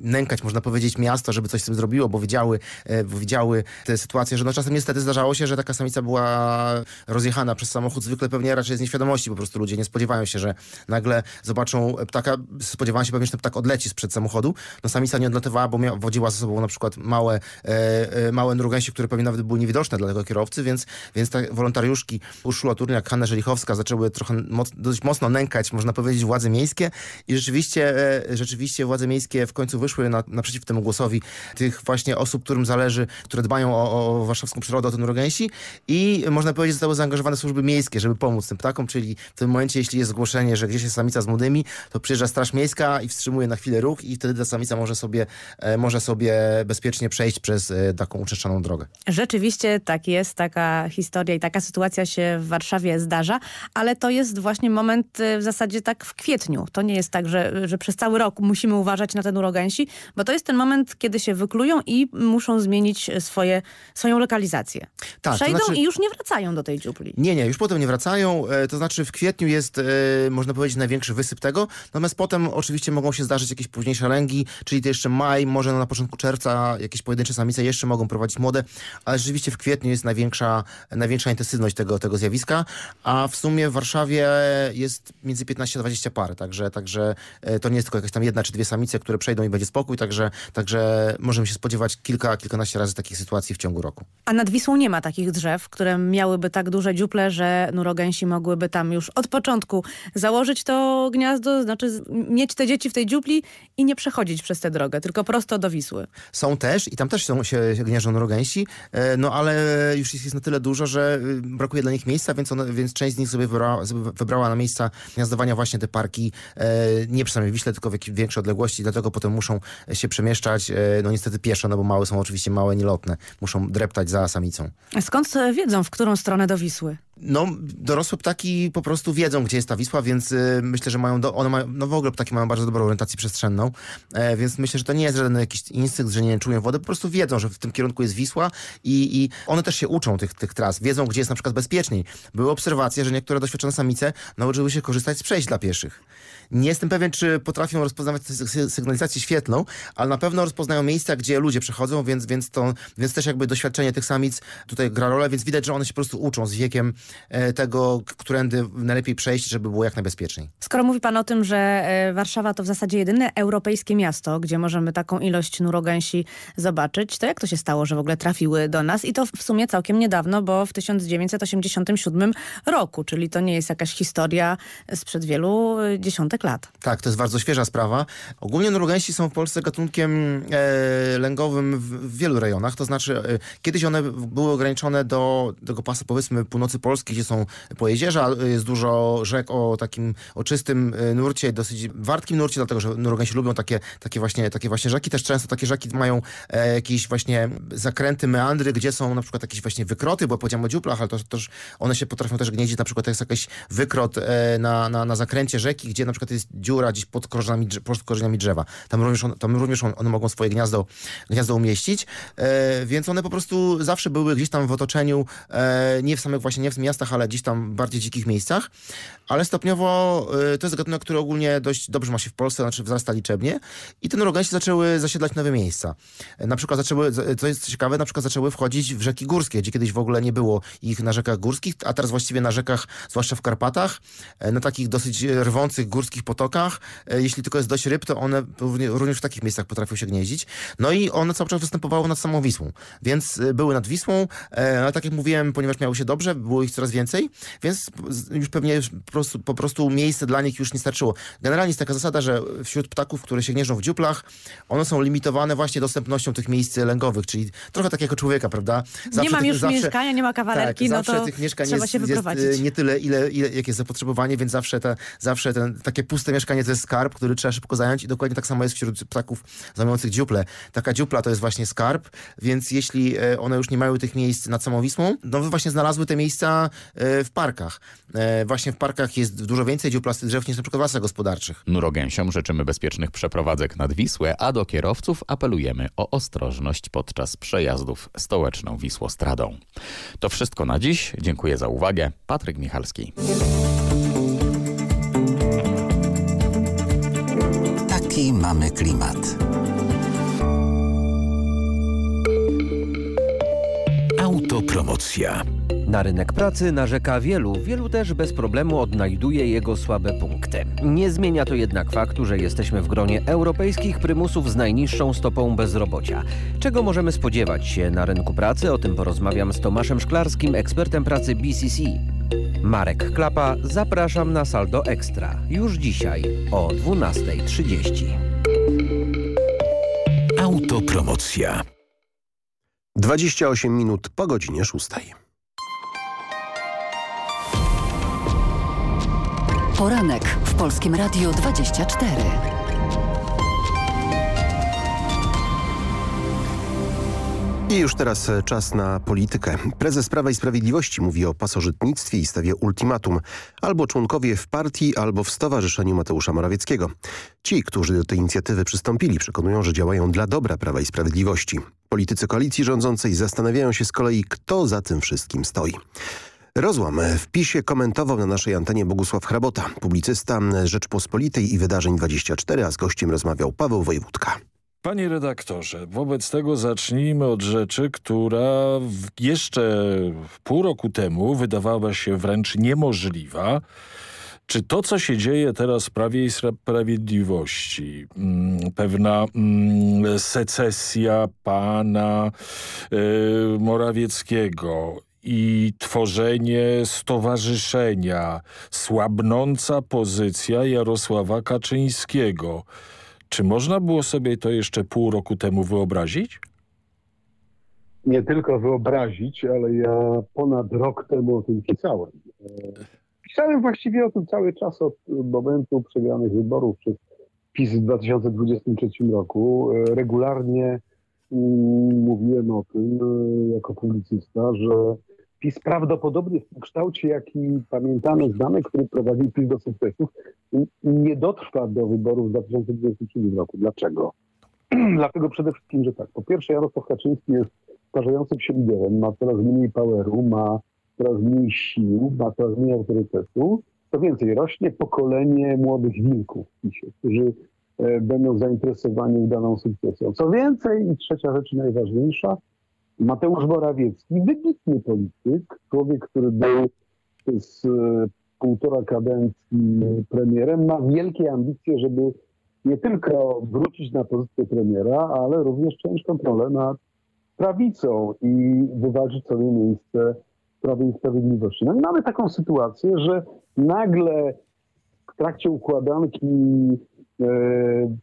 nękać, można powiedzieć, miasto, żeby coś z tym zrobiło, bo widziały, e, bo widziały te sytuacje, że no czasem niestety zdarzało się, że taka samica była rozjechana przez samochód, zwykle pewnie raczej z nieświadomości, po prostu ludzie nie spodziewają się, że nagle zobaczą ptaka, spodziewają się pewnie, że ten ptak odleci sprzed samochodu. No samica nie odlatywała, bo miała, wodziła ze sobą na przykład małe, e, e, małe nurgęsie, które pewnie nawet były niewidoczne dla tego kierowcy, więc, więc te wolontariuszki Urszula Turniak, Hanna Żelichowska zaczęły trochę moc, dość mocno nękać, można powiedzieć, władze miejskie i rzeczywiście, e, rzeczywiście władze miejskie w końcu wyszły na, naprzeciw temu głosowi tych właśnie osób, którym zależy, które dbają o, o warszawską przyrodę, o ten nurgęsi i można powiedzieć, zostały zaangażowane służby miejskie, żeby pomóc tym ptakom, czyli w tym momencie, jeśli jest zgłoszenie, że gdzieś jest samica z młodymi, to przyjeżdża straż miejska i wstrzymuje na chwilę ruch i wtedy ta samica może sobie, e, może sobie bezpiecznie przejść przez e, taką uczeszczaną drogę. Rzeczywiście tak jest, taka historia i taka sytuacja się w Warszawie zdarza, ale to jest właśnie moment w zasadzie tak w kwietniu. To nie jest tak, że, że przez cały rok musimy uważać na ten urogęsi, bo to jest ten moment, kiedy się wyklują i muszą zmienić swoje, swoją lokalizację. Tak, to Przejdą znaczy- i już nie wracają do tej dziupli. Nie, nie, już potem nie wracają. E, To znaczy w kwietniu jest, e, można powiedzieć, największy wysyp tego. Natomiast potem oczywiście mogą się zdarzyć jakieś późniejsze lęgi, czyli to jeszcze maj, może na początku czerwca jakieś pojedyncze samice jeszcze mogą prowadzić młode, ale rzeczywiście w kwietniu jest największa, największa intensywność tego, tego zjawiska, a w sumie w Warszawie jest między 15 a 20 par, także, także e, to nie jest tylko jakaś tam jedna czy dwie samice, które przejdą i będzie spokój, także, także możemy się spodziewać kilka, kilkanaście razy takich sytuacji w ciągu roku. A nad Wisłą nie ma takich drzew, które miałyby tak duże dziuple, że nurogęsi mogłyby tam już od początku założyć to gniazdo, znaczy mieć te dzieci w tej dziupli i nie przechodzić przez tę drogę, tylko prosto do Wisły. Są też i tam też są, się gnieżdżą nurogęsi, e, no ale już jest, na tyle dużo, że y, brakuje dla nich miejsca, więc, one, więc część z nich sobie wybrała, wybrała na miejsca gniazdowania właśnie te parki, e, nie przy samej Wiśle, tylko w większej odległości, dlatego potem muszą się przemieszczać, e, no niestety pieszo, no bo małe są oczywiście małe, nielotne. Muszą dreptać za samicą. Skąd wiedzą, w którą stronę do Wisły? No, dorosłe ptaki po prostu wiedzą, gdzie jest ta Wisła, więc y, myślę, że mają, do, one mają, no w ogóle ptaki mają bardzo dobrą orientację przestrzenną, e, więc myślę, że to nie jest żaden jakiś instynkt, że nie czują wody, po prostu wiedzą, że w tym kierunku jest Wisła i, i one też się uczą tych, tych tras, wiedzą, gdzie jest na przykład bezpieczniej. Były obserwacje, że niektóre doświadczone samice nauczyły się korzystać z przejść dla pieszych. Nie jestem pewien, czy potrafią rozpoznawać sygnalizację świetlną, ale na pewno rozpoznają miejsca, gdzie ludzie przechodzą, więc, więc, to, więc też jakby doświadczenie tych samic tutaj gra rolę, więc widać, że one się po prostu uczą z wiekiem tego, którędy najlepiej przejść, żeby było jak najbezpieczniej. Skoro mówi pan o tym, że e, Warszawa to w zasadzie jedyne europejskie miasto, gdzie możemy taką ilość nurogęsi zobaczyć, to jak to się stało, że w ogóle trafiły do nas? I to w sumie całkiem niedawno, bo w 1987 roku, czyli to nie jest jakaś historia sprzed wielu e, dziesiątek lat. Tak, to jest bardzo świeża sprawa. Ogólnie nurogęsi są w Polsce gatunkiem e, lęgowym w, w, wielu rejonach, to znaczy e, kiedyś one były ograniczone do tego pasa powiedzmy północy Polski, gdzie są pojezierza, jest dużo rzek o takim oczystym e, nurcie, dosyć wartkim nurcie, dlatego że nurogęsi lubią takie, takie, właśnie, takie właśnie rzeki. Też często takie rzeki mają e, jakieś właśnie zakręty, meandry, gdzie są na przykład jakieś właśnie wykroty, bo powiedziałem o dziuplach, ale to też one się potrafią też gnieździć, na przykład jest jakiś wykrot e, na, na, na zakręcie rzeki, gdzie na przykład jest dziura gdzieś pod korzeniami, pod korzeniami drzewa. Tam również, on, tam również on, one mogą swoje gniazdo, gniazdo umieścić, więc one po prostu zawsze były gdzieś tam w otoczeniu, nie w samych właśnie, nie w miastach, ale gdzieś tam w bardziej dzikich miejscach, ale stopniowo e, to jest gatunek, który ogólnie dość dobrze ma się w Polsce, znaczy wzrasta liczebnie i te nurogęsi zaczęły zasiedlać nowe miejsca. E, na przykład zaczęły, co jest ciekawe, na przykład zaczęły wchodzić w rzeki górskie, gdzie kiedyś w ogóle nie było ich na rzekach górskich, a teraz właściwie na rzekach, zwłaszcza w Karpatach, e, na takich dosyć rwących górskich potokach. E, jeśli tylko jest dość ryb, to one również w takich miejscach potrafią się gnieździć. No i one cały czas występowały nad samą Wisłą. Więc e, były nad Wisłą, e, ale tak jak mówiłem, ponieważ miały się dobrze, było ich coraz więcej, więc już pewnie po prostu, po prostu miejsce dla nich już nie starczyło. Generalnie jest taka zasada, że wśród ptaków, które się gnieżdżą w dziuplach, one są limitowane właśnie dostępnością tych miejsc lęgowych, czyli trochę tak jak u człowieka, prawda? Zawsze nie mam już zawsze, mieszkania, nie ma kawalerki, tak, no zawsze tych mieszkań trzeba jest, się wyprowadzić. Jest nie tyle, ile, ile, jakie jest zapotrzebowanie, więc zawsze, te, zawsze ten, takie puste mieszkanie to jest skarb, który trzeba szybko zająć i dokładnie tak samo jest wśród ptaków zajmujących dziuple. Taka dziupla to jest właśnie skarb, więc jeśli e, one już nie mają tych miejsc nad samą Wisłą, no właśnie znalazły te miejsca e, w parkach. E, właśnie w parkach jest dużo więcej dziuplastych drzew niż na przykład w lasach gospodarczych. Nurogęsiom życzymy bezpiecznych przeprowadzek nad Wisłę, a do kierowców apelujemy o ostrożność podczas przejazdów stołeczną Wisłostradą. To wszystko na dziś. Dziękuję za uwagę. Patryk Michalski. Taki mamy klimat. Autopromocja. Na rynek pracy narzeka wielu, wielu też bez problemu odnajduje jego słabe punkty. Nie zmienia to jednak faktu, że jesteśmy w gronie europejskich prymusów z najniższą stopą bezrobocia. Czego możemy spodziewać się na rynku pracy? O tym porozmawiam z Tomaszem Szklarskim, ekspertem pracy BCC. Marek Klapa, zapraszam na Saldo Ekstra. Już dzisiaj o 12.30. Autopromocja. 28 minut po godzinie 6. Poranek w Polskim Radio 24. I już teraz e, czas na politykę. Prezes Prawa i Sprawiedliwości mówi o pasożytnictwie i stawia ultimatum. Albo członkowie w partii, albo w Stowarzyszeniu Mateusza Morawieckiego. Ci, którzy do tej inicjatywy przystąpili, przekonują, że działają dla dobra Prawa i Sprawiedliwości. Politycy koalicji rządzącej zastanawiają się z kolei, kto za tym wszystkim stoi. Rozłam w PiSie komentował na naszej antenie Bogusław Hrabota, publicysta Rzeczpospolitej i Wydarzeń 24, a z gościem rozmawiał Paweł Wojewódka. Panie redaktorze, wobec tego zacznijmy od rzeczy, która jeszcze pół roku temu wydawała się wręcz niemożliwa. Czy to, co się dzieje teraz w Prawie i Sprawiedliwości, mm, pewna mm, secesja pana y, Morawieckiego i tworzenie stowarzyszenia, słabnąca pozycja Jarosława Kaczyńskiego. Czy można było sobie to jeszcze pół roku temu wyobrazić? Nie tylko wyobrazić, ale ja ponad rok temu o tym pisałem. Pisałem właściwie o tym cały czas od momentu przegranych wyborów przez PiS w 2023 roku. E, regularnie mm, mówiłem o tym e, jako publicysta, że PiS prawdopodobnie w tym kształcie, jaki pamiętamy z danych, który prowadził PiS do sukcesów, nie dotrwa do wyborów w 2023 roku. Dlaczego? *clears throat* Dlatego przede wszystkim, że tak. Po pierwsze, Jarosław Kaczyński jest starzejącym się liderem, ma coraz mniej poweru, ma coraz mniej sił, ma coraz mniej autorytetu. Co więcej, rośnie pokolenie młodych wilków PiSie, którzy e, będą zainteresowani udaną sukcesją. Co więcej, i trzecia rzecz najważniejsza, Mateusz Morawiecki, wybitny polityk, człowiek, który był z e, półtora kadencji premierem, ma wielkie ambicje, żeby nie tylko wrócić na pozycję premiera, ale również przejąć kontrolę nad prawicą i wywalczyć sobie miejsce Prawie i Sprawiedliwości. No i mamy taką sytuację, że nagle w trakcie układanki e,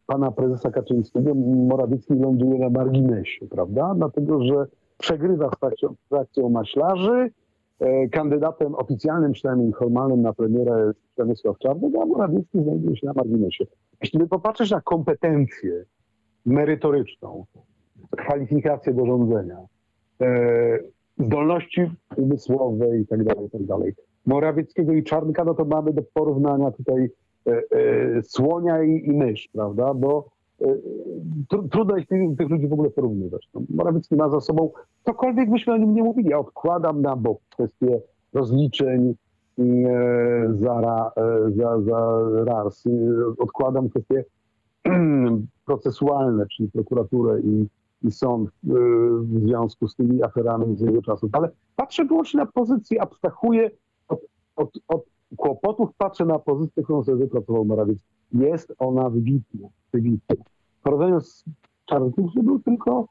pana prezesa Kaczyńskiego Morawiecki ląduje na marginesie, prawda? Dlatego, że przegrywa w trakcie, w trakcie maślarzy, e, kandydatem oficjalnym, przynajmniej formalnym na premiera jest Przemysław Czarnek, a Morawiecki znajduje się na marginesie. Jeśli by popatrzeć na kompetencję merytoryczną, kwalifikacje do rządzenia, e, zdolności umysłowe i tak dalej, i tak dalej. Morawieckiego i Czarnka, no to mamy do porównania tutaj e, e, słonia i, i mysz, prawda? Bo e, tr trudno jest tych, tych, ludzi w ogóle porównywać. No, Morawiecki ma za sobą, cokolwiek byśmy o nim nie mówili, ja odkładam na bok kwestię rozliczeń e, za, ra, e, za, za RARS, odkładam kwestie *clears throat* procesualne, czyli prokuraturę i i sąd y, w związku z tymi aferami z jego czasów. Ale patrzę wyłącznie na pozycję, abstrahuję od, od, od kłopotów, patrzę na pozycję, którą sobie wypracował Morawiecki. Jest ona wybitna, wybitna. W porównaniu z Czarnkiem, był tylko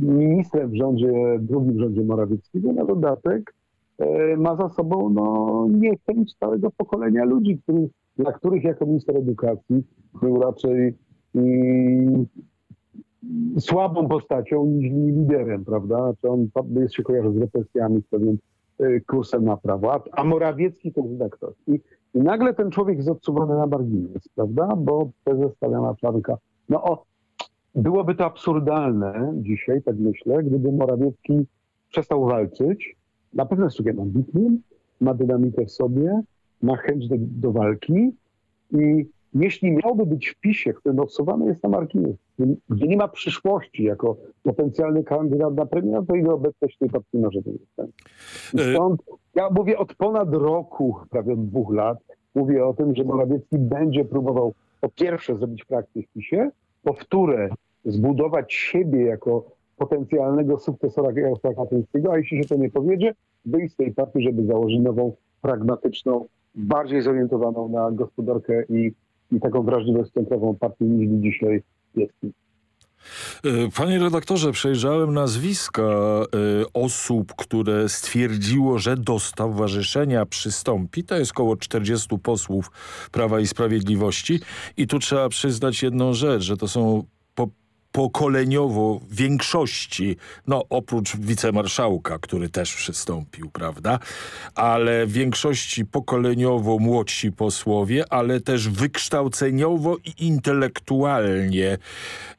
ministrem w rządzie, drugim rządzie Morawieckiego, na dodatek e, ma za sobą no, niechęć całego pokolenia ludzi, który, dla których jako minister edukacji był raczej mm, słabą postacią niż liderem, prawda? Znaczy on jest się kojarzy z represjami, z pewnym e, kursem na prawo. A, a Morawiecki to jest redaktor. I, I nagle ten człowiek jest odsuwany na margines, prawda? Bo prezes Staliana Czarnka. No o, byłoby to absurdalne dzisiaj, tak myślę, gdyby Morawiecki przestał walczyć. Na pewno jest człowiekiem ambitnym, ma dynamikę w sobie, ma chęć do, do walki i jeśli miałby być w PiSie, który odsuwany jest na margines, gdzie nie ma przyszłości jako potencjalny kandydat na premiera, to jego obecność tej partii może być I stąd ja mówię od ponad roku, prawie od dwóch lat, mówię o tym, że Morawiecki będzie próbował po pierwsze zrobić praktykę w PiSie, po wtóre zbudować siebie jako potencjalnego sukcesora Jarosława Kaczyńskiego, a jeśli się to nie powiedzie, wyjść z tej partii, żeby założyć nową, pragmatyczną, bardziej zorientowaną na gospodarkę i i taką wrażliwość centrową partii niż dzisiaj jest. E, panie redaktorze, przejrzałem nazwiska e, osób, które stwierdziło, że do stowarzyszenia przystąpi. To jest około 40 posłów Prawa i Sprawiedliwości. I tu trzeba przyznać jedną rzecz, że to są pokoleniowo większości, no oprócz wicemarszałka, który też przystąpił, prawda, ale większości pokoleniowo młodsi posłowie, ale też wykształceniowo i intelektualnie,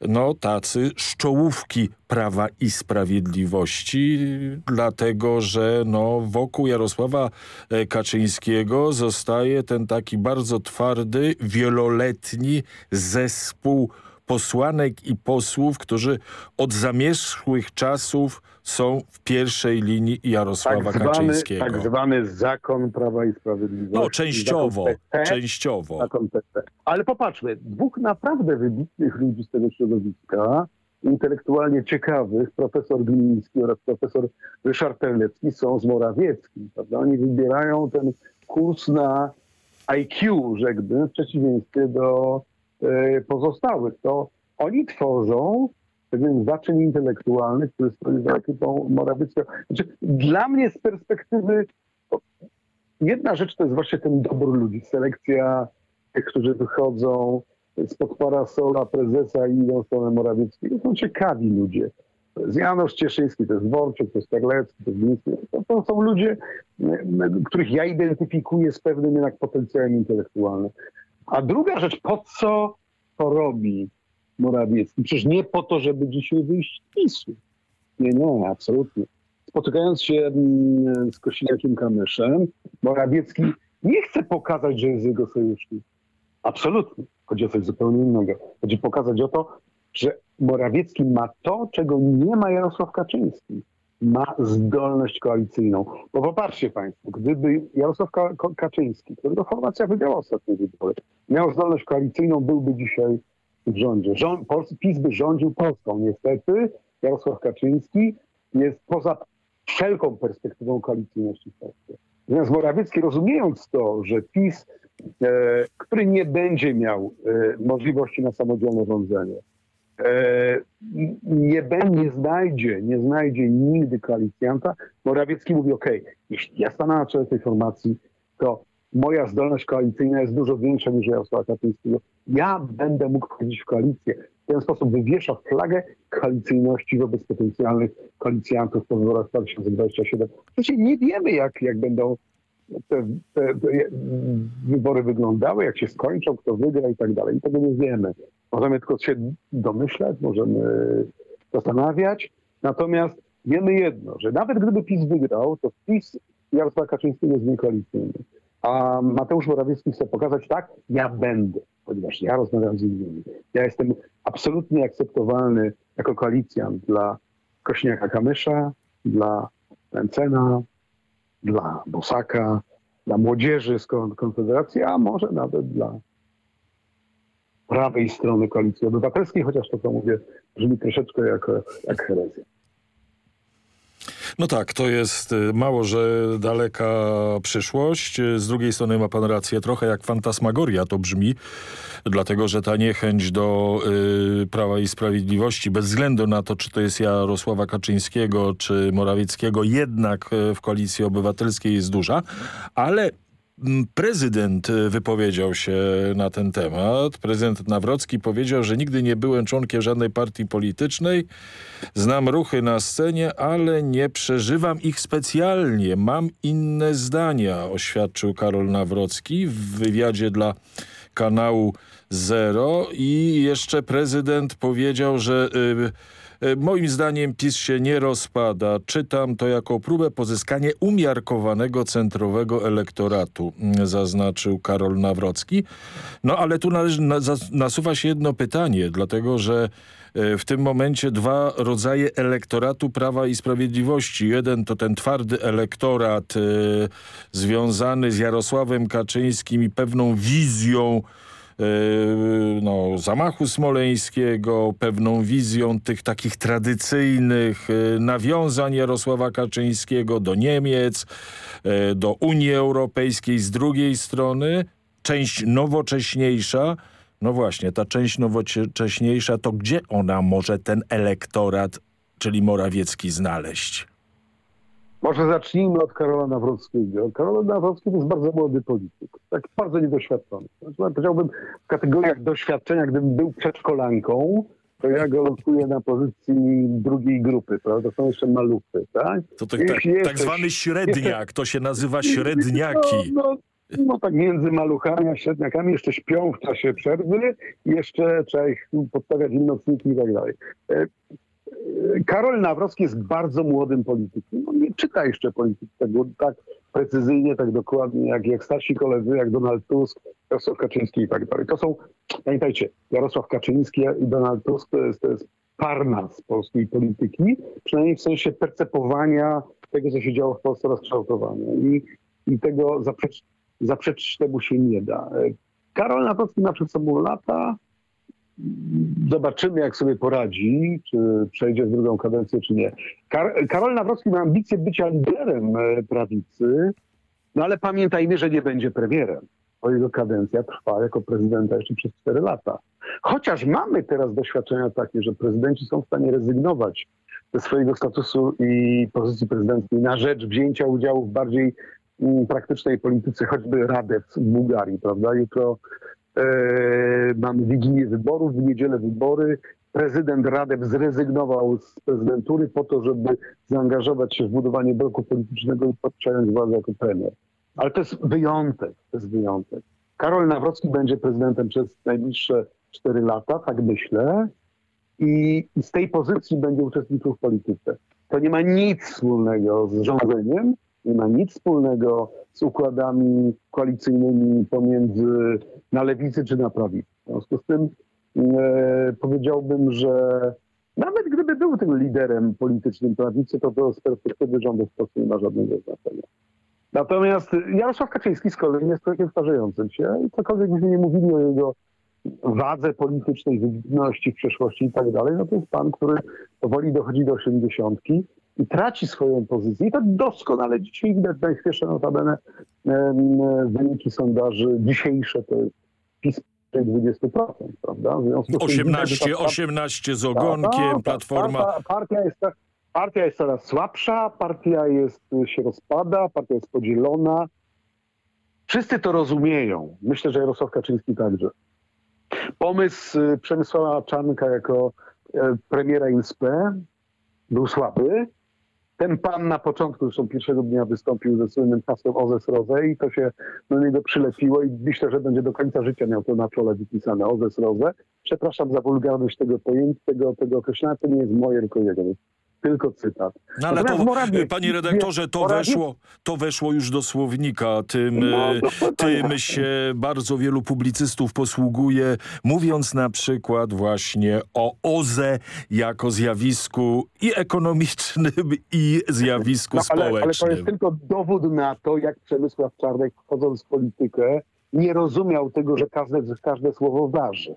no tacy szczołówki Prawa i Sprawiedliwości, dlatego że no, wokół Jarosława e, Kaczyńskiego zostaje ten taki bardzo twardy, wieloletni zespół posłanek i posłów, którzy od zamierzchłych czasów są w pierwszej linii Jarosława tak zwany, Kaczyńskiego. Tak zwany zakon Prawa i Sprawiedliwości. No częściowo, częściowo. Zakon Ale popatrzmy, dwóch naprawdę wybitnych ludzi z tego środowiska, intelektualnie ciekawych, profesor Gliński oraz profesor Ryszard Terlecki są z Morawieckim. Prawda? Oni wybierają ten kurs na IQ, rzekłbym, w przeciwieństwie do pozostałych, to oni tworzą pewien zaczyn intelektualny, który stoi za ekipą Morawieckiego. Znaczy, dla mnie z perspektywy jedna rzecz to jest właśnie ten dobór ludzi, selekcja tych, którzy wychodzą spod parasola prezesa i idą w stronę Morawieckiego. To są ciekawi ludzie. Jest Janusz Cieszyński, to jest Dworczyk, to jest Terlecki, to jest. To, to są ludzie, których ja identyfikuję z pewnym jednak potencjałem intelektualnym. A druga rzecz, po co to robi Morawiecki? Przecież nie po to, żeby dzisiaj wyjść z PiSu. Nie, nie, absolutnie. Spotykając się mm, z Kosiniakiem Kamyszem, Morawiecki nie chce pokazać, że jest jego sojusznik. Absolutnie. Chodzi o coś zupełnie innego. Chodzi pokazać o to, że Morawiecki ma to, czego nie ma Jarosław Kaczyński. Ma zdolność koalicyjną. Bo popatrzcie Państwo, gdyby Jarosław Ka Ka- Kaczyński, którego formacja wygrała ostatnie wybory, miał zdolność koalicyjną, byłby dzisiaj w rządzie. Rząd, PiS by rządził Polską. Niestety Jarosław Kaczyński jest poza wszelką perspektywą koalicyjności w Polsce. Natomiast Morawiecki rozumiejąc to, że PiS, e, który nie będzie miał e, możliwości na samodzielne rządzenie, nie, będzie, nie znajdzie, nie znajdzie nigdy koalicjanta, Morawiecki mówi, ok, jeśli ja stanę na czele tej formacji, to moja zdolność koalicyjna jest dużo większa niż Jarosława Kaczyńskiego. Ja będę mógł wchodzić w koalicję. W ten sposób wywiesza flagę koalicyjności wobec potencjalnych koalicjantów po wyborach 2027. Przecież nie wiemy, jak, jak będą te, te, te wybory wyglądały, jak się skończą, kto wygra i tak dalej. I tego nie wiemy. Możemy tylko się domyślać, możemy zastanawiać. Natomiast wiemy jedno, że nawet gdyby PiS wygrał, to PiS Jarosława Kaczyńskiego jest niekoalicyjny. A Mateusz Morawiecki chce pokazać, tak, ja będę, ponieważ ja rozmawiam z innymi. Ja jestem absolutnie akceptowalny jako koalicjant dla Kośniaka Kamysza, dla Mencena, dla Bosaka, dla młodzieży z Kon- Konfederacji, a może nawet dla prawej strony Koalicji Obywatelskiej, chociaż to, co mówię, brzmi troszeczkę jako, jak herezja. No tak, to jest y, mało, że daleka przyszłość. Z drugiej strony ma pan rację, trochę jak fantasmagoria to brzmi, dlatego że ta niechęć do y, Prawa i Sprawiedliwości, bez względu na to, czy to jest Jarosława Kaczyńskiego, czy Morawieckiego, jednak y, w Koalicji Obywatelskiej jest duża, ale Prezydent y, wypowiedział się na ten temat. Prezydent Nawrocki powiedział, że nigdy nie byłem członkiem żadnej partii politycznej. Znam ruchy na scenie, ale nie przeżywam ich specjalnie. Mam inne zdania, oświadczył Karol Nawrocki w wywiadzie dla kanału Zero. I jeszcze prezydent powiedział, że... y, E, Moim zdaniem PiS się nie rozpada. Czytam to jako próbę pozyskania umiarkowanego centrowego elektoratu, mm, zaznaczył Karol Nawrocki. No ale tu należy, na, nasuwa się jedno pytanie, dlatego że e, w tym momencie dwa rodzaje elektoratu Prawa i Sprawiedliwości. Jeden to ten twardy elektorat e, związany z Jarosławem Kaczyńskim i pewną wizją e, no, zamachu smoleńskiego, pewną wizją tych takich tradycyjnych e, nawiązań Jarosława Kaczyńskiego do Niemiec, e, do Unii Europejskiej z drugiej strony, część nowocześniejsza. No właśnie, ta część nowocześniejsza, to gdzie ona może ten elektorat, czyli Morawiecki, znaleźć? Może zacznijmy od Karola Nawrockiego. Karol Nawrocki to jest bardzo młody polityk, tak bardzo niedoświadczony. Znaczy, Powiedziałbym w kategoriach doświadczenia, gdybym był przedszkolanką, to ja go lokuję na pozycji drugiej grupy, prawda? To są jeszcze maluchy, tak? To tak, Jeśli tak, jesteś- tak zwany średniak, to się nazywa średniaki. No, no, no tak między maluchami a średniakami jeszcze śpią w czasie przerwy, jeszcze trzeba ich podstawiać im nocniki i tak dalej. Karol Nawrocki jest bardzo młodym politykiem. On nie czyta jeszcze polityki tak, tak precyzyjnie, tak dokładnie, jak, jak starsi koledzy, jak Donald Tusk, Jarosław Kaczyński i tak dalej. To są, pamiętajcie, Jarosław Kaczyński i Donald Tusk to jest, to jest polskiej polityki, przynajmniej w sensie percepowania tego, co się działo w Polsce, rozkształtowania. I, i tego zaprzecz, zaprzeczyć temu się nie da. Karol Nawrocki ma przed sobą lata. Zobaczymy, jak sobie poradzi, czy przejdzie w drugą kadencję, czy nie. Kar Karol Nawrocki ma ambicje bycia liderem e, prawicy, no ale pamiętajmy, że nie będzie premierem, bo jego kadencja trwa jako prezydenta jeszcze przez 4 lata. Chociaż mamy teraz doświadczenia takie, że prezydenci są w stanie rezygnować ze swojego statusu i pozycji prezydenckiej na rzecz wzięcia udziału w bardziej mm, praktycznej polityce, choćby Radec w Bułgarii, prawda? Jutro mamy Wigilię wyborów, w niedzielę wybory. Prezydent Radew zrezygnował z prezydentury po to, żeby zaangażować się w budowanie bloku politycznego i przejąć władzę jako premier. Ale to jest wyjątek, to jest wyjątek. Karol Nawrocki będzie prezydentem przez najbliższe cztery lata, tak myślę, i z tej pozycji będzie uczestniczył w polityce. To nie ma nic wspólnego z rządzeniem, nie ma nic wspólnego z układami koalicyjnymi pomiędzy na lewicy czy na prawicy. W związku z tym e, powiedziałbym, że nawet gdyby był tym liderem politycznym prawicy, to, to z perspektywy rządu w Polsce nie ma żadnego znaczenia. Natomiast Jarosław Kaczyński z kolei jest człowiekiem starzejącym się i cokolwiek byśmy nie mówili o jego wadze politycznej, wybitności w przeszłości i tak dalej, no to jest pan, który powoli dochodzi do osiemdziesiątki i traci swoją pozycję. I to doskonale dzisiaj widać. Najświeższe notabene wyniki sondaży dzisiejsze to jest PiS 20%, prawda? W związku z tym 18, widać, że ta- 18 z ta- ogonkiem, ta- Platforma... Partia, partia, jest, partia jest coraz słabsza, partia jest, się rozpada, partia jest podzielona. Wszyscy to rozumieją. Myślę, że Jarosław Kaczyński także. Pomysł y, Przemysława Czarnka jako e, premiera INSPE był słaby. Ten pan na początku, zresztą pierwszego dnia wystąpił ze słynnym hasłem Ozes Roze i to się do niego przylepiło i myślę, że będzie do końca życia miał to na czole wypisane Ozes Roze. Przepraszam za wulgarność tego pojęcia, tego, tego określenia, to nie jest moje, tylko jego. Tylko cytat. No ale Natomiast to, Morawiecki- panie redaktorze, to Morawiecki- weszło, to weszło już do słownika. Tym, No, e, to tym się bardzo wielu publicystów posługuje, mówiąc na przykład właśnie o OZE jako zjawisku i ekonomicznym, i zjawisku No, ale, ale to społecznym. jest tylko dowód na to, jak Przemysław Czarnek wchodząc w politykę nie rozumiał tego, że każde, każde słowo waży.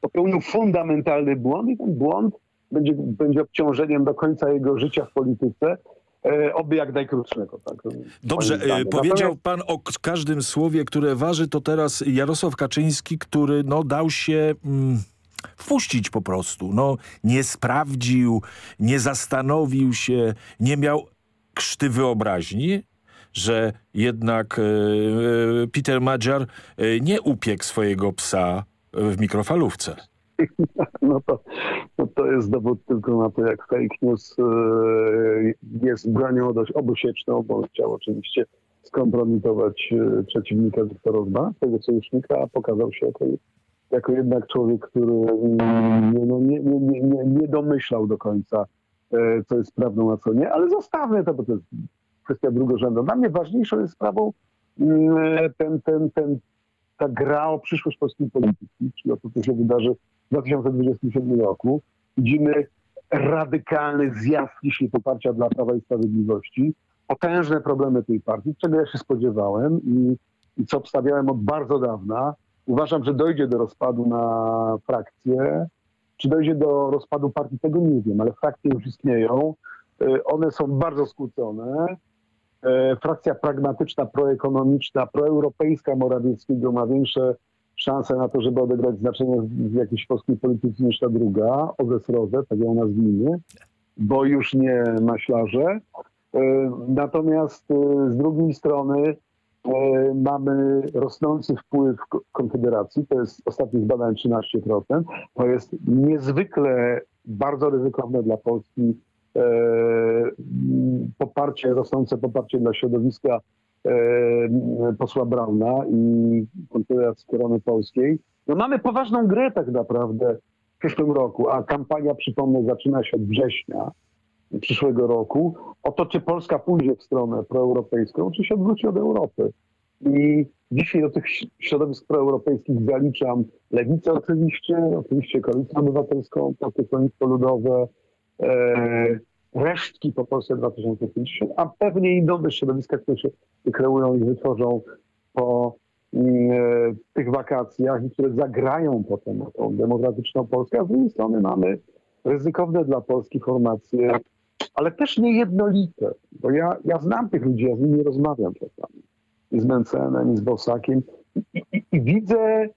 Popełnił fundamentalny błąd i ten błąd będzie, będzie obciążeniem do końca jego życia w polityce, e, oby jak najkrótszego. Tak, Dobrze, e, powiedział pan o każdym słowie, które waży, to teraz Jarosław Kaczyński, który no, dał się mm, wpuścić po prostu. No, nie sprawdził, nie zastanowił się, nie miał krzty wyobraźni, że jednak e, Peter Madziar nie upiekł swojego psa w mikrofalówce. *laughs* No to, no to jest dowód tylko na to, jak fake news e, jest bronią dość obusieczną, bo chciał oczywiście skompromitować e, przeciwnika Wiktora Orbana, swojego sojusznika, a pokazał się jako, jako jednak człowiek, który nie, no, nie, nie, nie, nie, domyślał do końca, e, co jest prawdą, a co nie, ale zostawmy to, bo to jest kwestia drugorzędna. Dla mnie ważniejszą jest sprawą mm, ten, ten, ten, ta gra o przyszłość polskiej polityki, czyli o to, co się wydarzy 2027 roku. Widzimy radykalny zjazd, jeśli poparcia dla Prawa i Sprawiedliwości, potężne problemy tej partii, czego ja się spodziewałem i, i co obstawiałem od bardzo dawna. Uważam, że dojdzie do rozpadu na frakcje. Czy dojdzie do rozpadu partii, tego nie wiem, ale frakcje już istnieją. Y, One są bardzo skłócone. E, frakcja pragmatyczna, proekonomiczna, proeuropejska Morawieckiego ma większe szanse na to, żeby odegrać znaczenie w, jakiejś polskiej polityce niż ta druga, Ozes Roze, tak ją nazwijmy, bo już nie maślarze. E, Natomiast e, z drugiej strony e, mamy rosnący wpływ Ko- Konfederacji, to jest ostatnich badań 13%. To jest niezwykle bardzo ryzykowne dla Polski poparcie, rosnące poparcie dla środowiska posła Brauna i Konfederacji Korony Polskiej. No mamy poważną grę tak naprawdę w przyszłym roku, a kampania, przypomnę, zaczyna się od września przyszłego roku. O to, czy Polska pójdzie w stronę proeuropejską, czy się odwróci od Europy. I dzisiaj do tych środowisk proeuropejskich zaliczam Lewicę oczywiście, oczywiście Koalicję Obywatelską, Polskie Stronnictwo Ludowe, e, resztki po Polsce 2050, a pewnie i nowe środowiska, które się wykreują i wytworzą po mm, e, tych wakacjach i które zagrają potem na tą demokratyczną Polskę, a z drugiej strony mamy ryzykowne dla Polski formacje, ale też niejednolite, bo ja, ja znam tych ludzi, ja z nimi rozmawiam czasami, i z Mencenem, i z Bosakiem. I, i, i widzę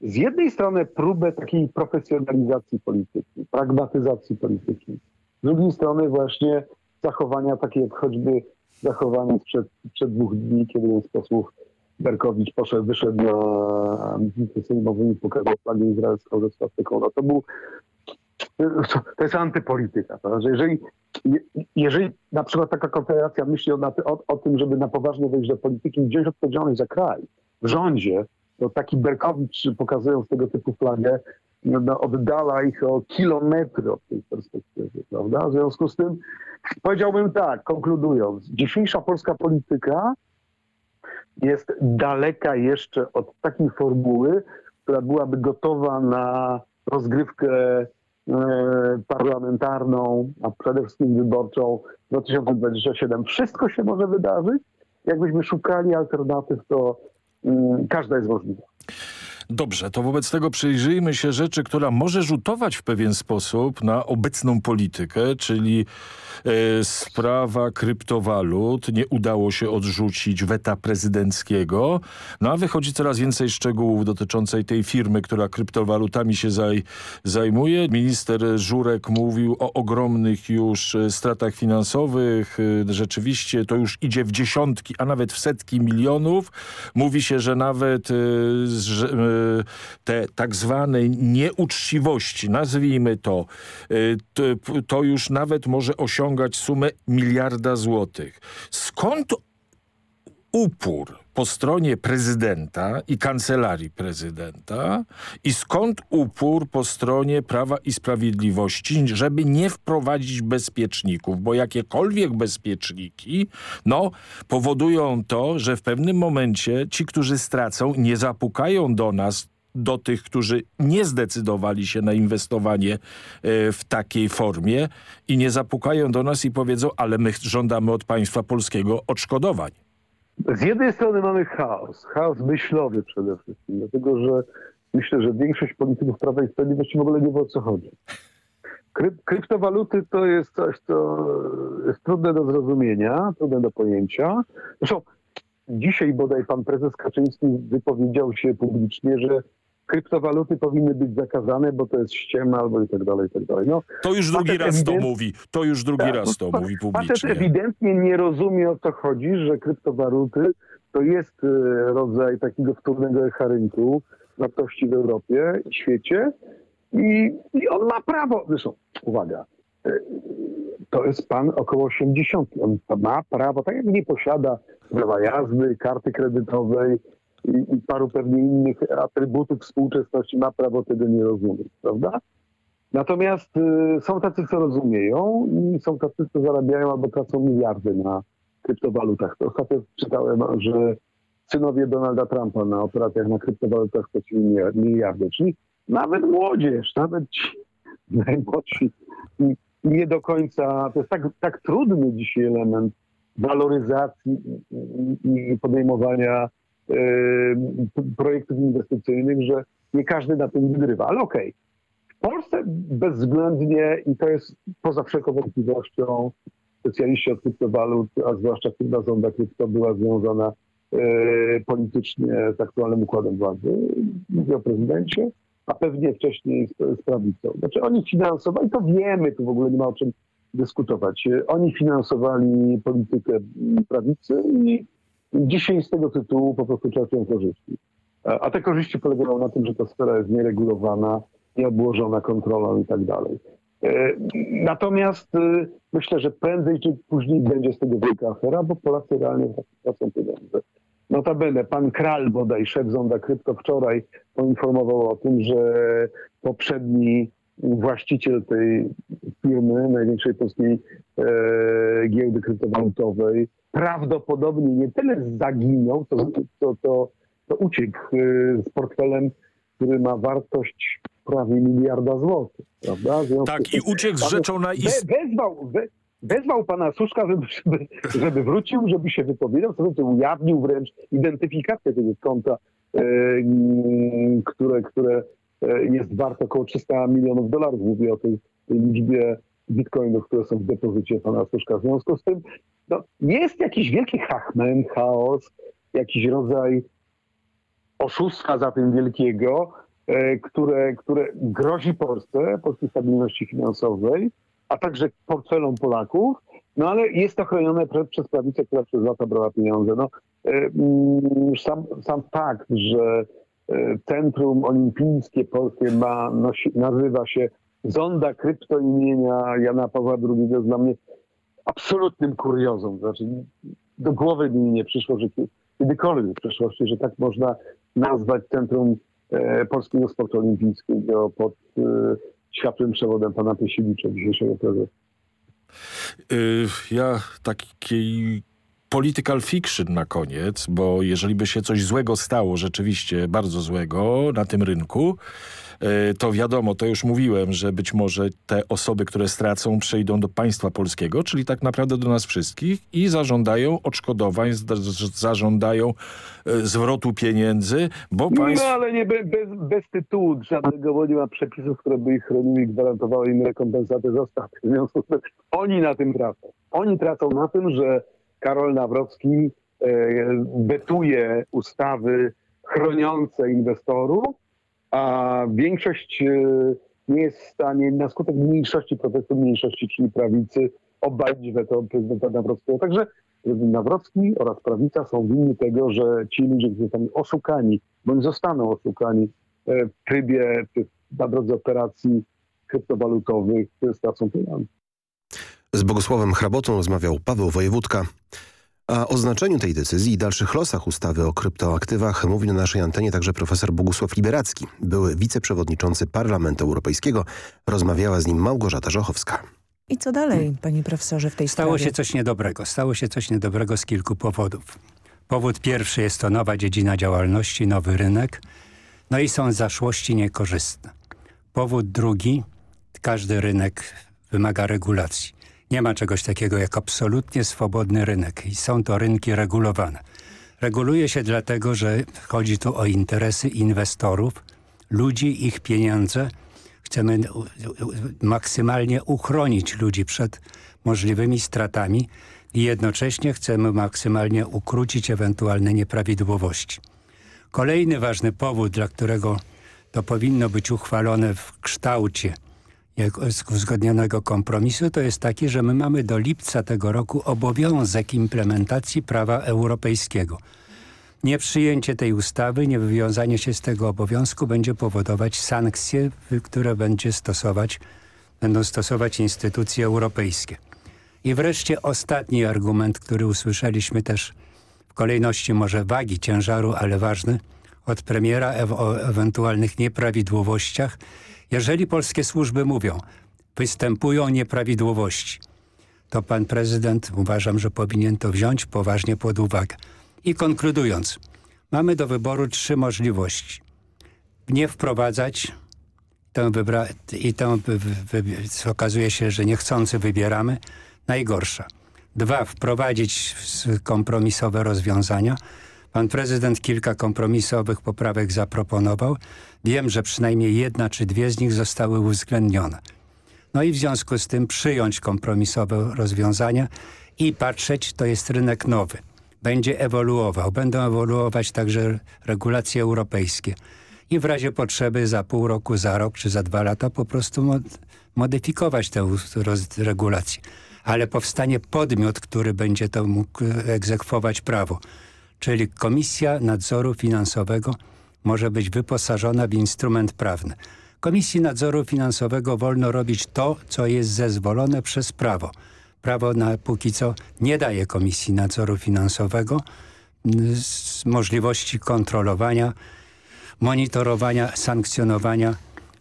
z jednej strony próbę takiej profesjonalizacji polityki, pragmatyzacji politycznej, z drugiej strony właśnie zachowania takie jak choćby zachowanie sprzed, sprzed dwóch dni, kiedy jeden z posłów Berkowicz poszedł, wyszedł na mównicę sejmową i pokazał flagę izraelską ze swastyką. No to był to jest antypolityka. Prawda? Że jeżeli, jeżeli na przykład taka konfederacja myśli o, o, o, tym, żeby na poważnie wejść do polityki i wziąć odpowiedzialność za kraj w rządzie, to taki Berkowicz pokazując tego typu flagę, no, oddala ich o kilometry od tej perspektywy, prawda? W związku z tym powiedziałbym tak, konkludując, dzisiejsza polska polityka jest daleka jeszcze od takiej formuły, która byłaby gotowa na rozgrywkę e, parlamentarną, a przede wszystkim wyborczą 2027. Wszystko się może wydarzyć. Jakbyśmy szukali alternatyw, to mm, każda jest możliwa. Dobrze, to wobec tego przyjrzyjmy się rzeczy, która może rzutować w pewien sposób na obecną politykę, czyli e, sprawa kryptowalut. Nie udało się odrzucić weta prezydenckiego, no a wychodzi coraz więcej szczegółów dotyczącej tej firmy, która kryptowalutami się zaj, zajmuje. Minister Żurek mówił o ogromnych już e, stratach finansowych. E, rzeczywiście to już idzie w dziesiątki, a nawet w setki milionów. Mówi się, że nawet e, że, te tak zwane nieuczciwości, nazwijmy to, y, to już nawet może osiągać sumę miliarda złotych. Skąd upór po stronie prezydenta i kancelarii prezydenta i skąd upór po stronie Prawa i Sprawiedliwości, żeby nie wprowadzić bezpieczników, bo jakiekolwiek bezpieczniki no, powodują to, że w pewnym momencie ci, którzy stracą, nie zapukają do nas do tych, którzy nie zdecydowali się na inwestowanie e, w takiej formie i nie zapukają do nas i powiedzą, ale my żądamy od państwa polskiego odszkodowań. Z jednej strony mamy chaos, chaos myślowy przede wszystkim, dlatego że myślę, że większość polityków Prawa i Sprawiedliwości w ogóle nie wie o co chodzi. kryptowaluty to jest coś, co jest trudne do zrozumienia, trudne do pojęcia. Zresztą dzisiaj bodaj pan prezes Kaczyński wypowiedział się publicznie, że kryptowaluty powinny być zakazane, bo to jest ściema albo i tak dalej, i tak dalej. No, to już drugi raz to mówi, to już drugi tak, raz to mówi publicznie. Facet ewidentnie nie rozumie o co chodzi, że kryptowaluty to jest e, rodzaj takiego wtórnego echa rynku wartości w Europie i świecie i, i on ma prawo, zresztą, uwaga, e, to jest pan około 80. On ma prawo, tak jak nie posiada prawa jazdy, karty kredytowej, i, i paru pewnie innych atrybutów współczesności ma prawo tego nie rozumieć, prawda? Natomiast y, są tacy, co rozumieją i są tacy, co zarabiają albo tracą miliardy na kryptowalutach. To ostatnio czytałem, że synowie Donalda Trumpa na operacjach na kryptowalutach stracili miliardy. Czyli nawet młodzież, nawet ci *laughs* najmłodsi nie do końca, to jest tak, tak trudny dzisiaj element waloryzacji i podejmowania projektów inwestycyjnych, że nie każdy na tym wygrywa. Ale okej, okay. w Polsce bezwzględnie, i to jest poza wszelką wątpliwością, specjaliści od kryptowalut, a zwłaszcza firma Zonda Krypto była związana e, politycznie z aktualnym układem władzy. Mówię o prezydencie, a pewnie wcześniej z, z prawicą. Znaczy oni finansowali, to wiemy, tu w ogóle nie ma o czym dyskutować. Oni finansowali politykę prawicy i Dzisiaj z tego tytułu po prostu czerpią korzyści. A te korzyści polegają na tym, że ta sfera jest nieregulowana, nieobłożona kontrolą i tak dalej. E, natomiast e, myślę, że prędzej czy później będzie z tego wielka afera, bo Polacy realnie tracą pieniądze. Notabene pan Kral bodaj, szef Zonda Krypto wczoraj poinformował o tym, że poprzedni właściciel tej firmy, największej polskiej e, giełdy kryptowalutowej, prawdopodobnie nie tyle zaginął, to, to, to, to uciekł y, z portfelem, który ma wartość prawie miliarda złotych. Prawda? Tak, i uciekł z rzeczą na istotę. Wezwał, we, wezwał pana Suszka, żeby, żeby, żeby wrócił, żeby się wypowiedział, znaczy ujawnił wręcz identyfikację tego konta, e, które, które e, jest warte około 300 milionów dolarów. Mówię o tej, tej liczbie bitcoinów, które są w depozycie pana Suszka. W związku z tym no, jest jakiś wielki hachmen, chaos, jakiś rodzaj oszustwa za tym wielkiego, e, które, które grozi Polsce, polskiej stabilności finansowej, a także portfelom Polaków, no ale jest to chronione przez prawicę, która przez lata brała pieniądze. No, e, mm, sam, sam fakt, że e, Centrum Olimpijskie Polskie ma, nosi, nazywa się Zonda Krypto imienia Jana Pawła II jest dla mnie absolutnym kuriozum. Znaczy, do głowy mi nie przyszło, że kiedykolwiek w przeszłości, że tak można nazwać Centrum e, Polskiego Sportu Olimpijskiego pod e, światłym przewodem pana Piesiewicza, dzisiejszego prezesa. Y, ja takiej political fiction na koniec, bo jeżeli by się coś złego stało, rzeczywiście bardzo złego na tym rynku, to wiadomo, to już mówiłem, że być może te osoby, które stracą przejdą do państwa polskiego, czyli tak naprawdę do nas wszystkich i zażądają odszkodowań, zażądają e, zwrotu pieniędzy, bo no, państwo... No ale nie bez, bez tytułu żadnego, bo nie ma przepisów, które by ich chroniły i gwarantowały im rekompensaty za straty. W związku z tym *laughs* oni na tym tracą. Oni tracą na tym, że Karol Nawrocki e, betuje ustawy chroniące inwestorów, a większość e, nie jest w stanie na skutek mniejszości protestu mniejszości, czyli prawicy, obalić weto prezydenta Nawrockiego. Także prezydent Nawrocki oraz prawica są winni tego, że ci ludzie, zostaną oszukani, bądź zostaną oszukani e, w trybie tych, na drodze operacji kryptowalutowych, stracą pieniądze. Z Bogusławem Hrabotą rozmawiał Paweł Wojewódka. A o znaczeniu tej decyzji i dalszych losach ustawy o kryptoaktywach mówi na naszej antenie także profesor Bogusław Liberacki, były wiceprzewodniczący Parlamentu Europejskiego. Rozmawiała z nim Małgorzata Żochowska. I co dalej, panie profesorze, w tej Stało sprawie? się coś niedobrego. Stało się coś niedobrego z kilku powodów. Powód pierwszy jest to nowa dziedzina działalności, nowy rynek. No i są zaszłości niekorzystne. Powód drugi, każdy rynek wymaga regulacji. Nie ma czegoś takiego jak absolutnie swobodny rynek i są to rynki regulowane. Reguluje się dlatego, że chodzi tu o interesy inwestorów, ludzi, ich pieniądze. Chcemy maksymalnie uchronić ludzi przed możliwymi stratami i jednocześnie chcemy maksymalnie ukrócić ewentualne nieprawidłowości. Kolejny ważny powód, dla którego to powinno być uchwalone w kształcie uzgodnionego kompromisu to jest taki, że my mamy do lipca tego roku obowiązek implementacji prawa europejskiego. Nieprzyjęcie tej ustawy, niewywiązanie się z tego obowiązku będzie powodować sankcje, które będzie stosować, będą stosować instytucje europejskie. I wreszcie ostatni argument, który usłyszeliśmy też w kolejności może wagi ciężaru, ale ważny, od premiera o ewentualnych nieprawidłowościach, jeżeli polskie służby mówią, występują nieprawidłowości, to pan prezydent uważam, że powinien to wziąć poważnie pod uwagę. I konkludując, mamy do wyboru trzy możliwości. Nie wprowadzać tę wybra i tę okazuje się, że niechcący wybieramy, najgorsza. Dwa, wprowadzić kompromisowe rozwiązania. Pan prezydent kilka kompromisowych poprawek zaproponował. Wiem, że przynajmniej jedna czy dwie z nich zostały uwzględnione. No i w związku z tym przyjąć kompromisowe rozwiązania i patrzeć, to jest rynek nowy. Będzie ewoluował, będą ewoluować także regulacje europejskie. I w razie potrzeby za pół roku, za rok czy za dwa lata po prostu mod modyfikować tę regulację. Ale powstanie podmiot, który będzie to mógł egzekwować prawo. Czyli Komisja Nadzoru Finansowego może być wyposażona w instrument prawny. Komisji Nadzoru Finansowego wolno robić to, co jest zezwolone przez prawo. Prawo na póki co nie daje Komisji Nadzoru Finansowego możliwości kontrolowania, monitorowania, sankcjonowania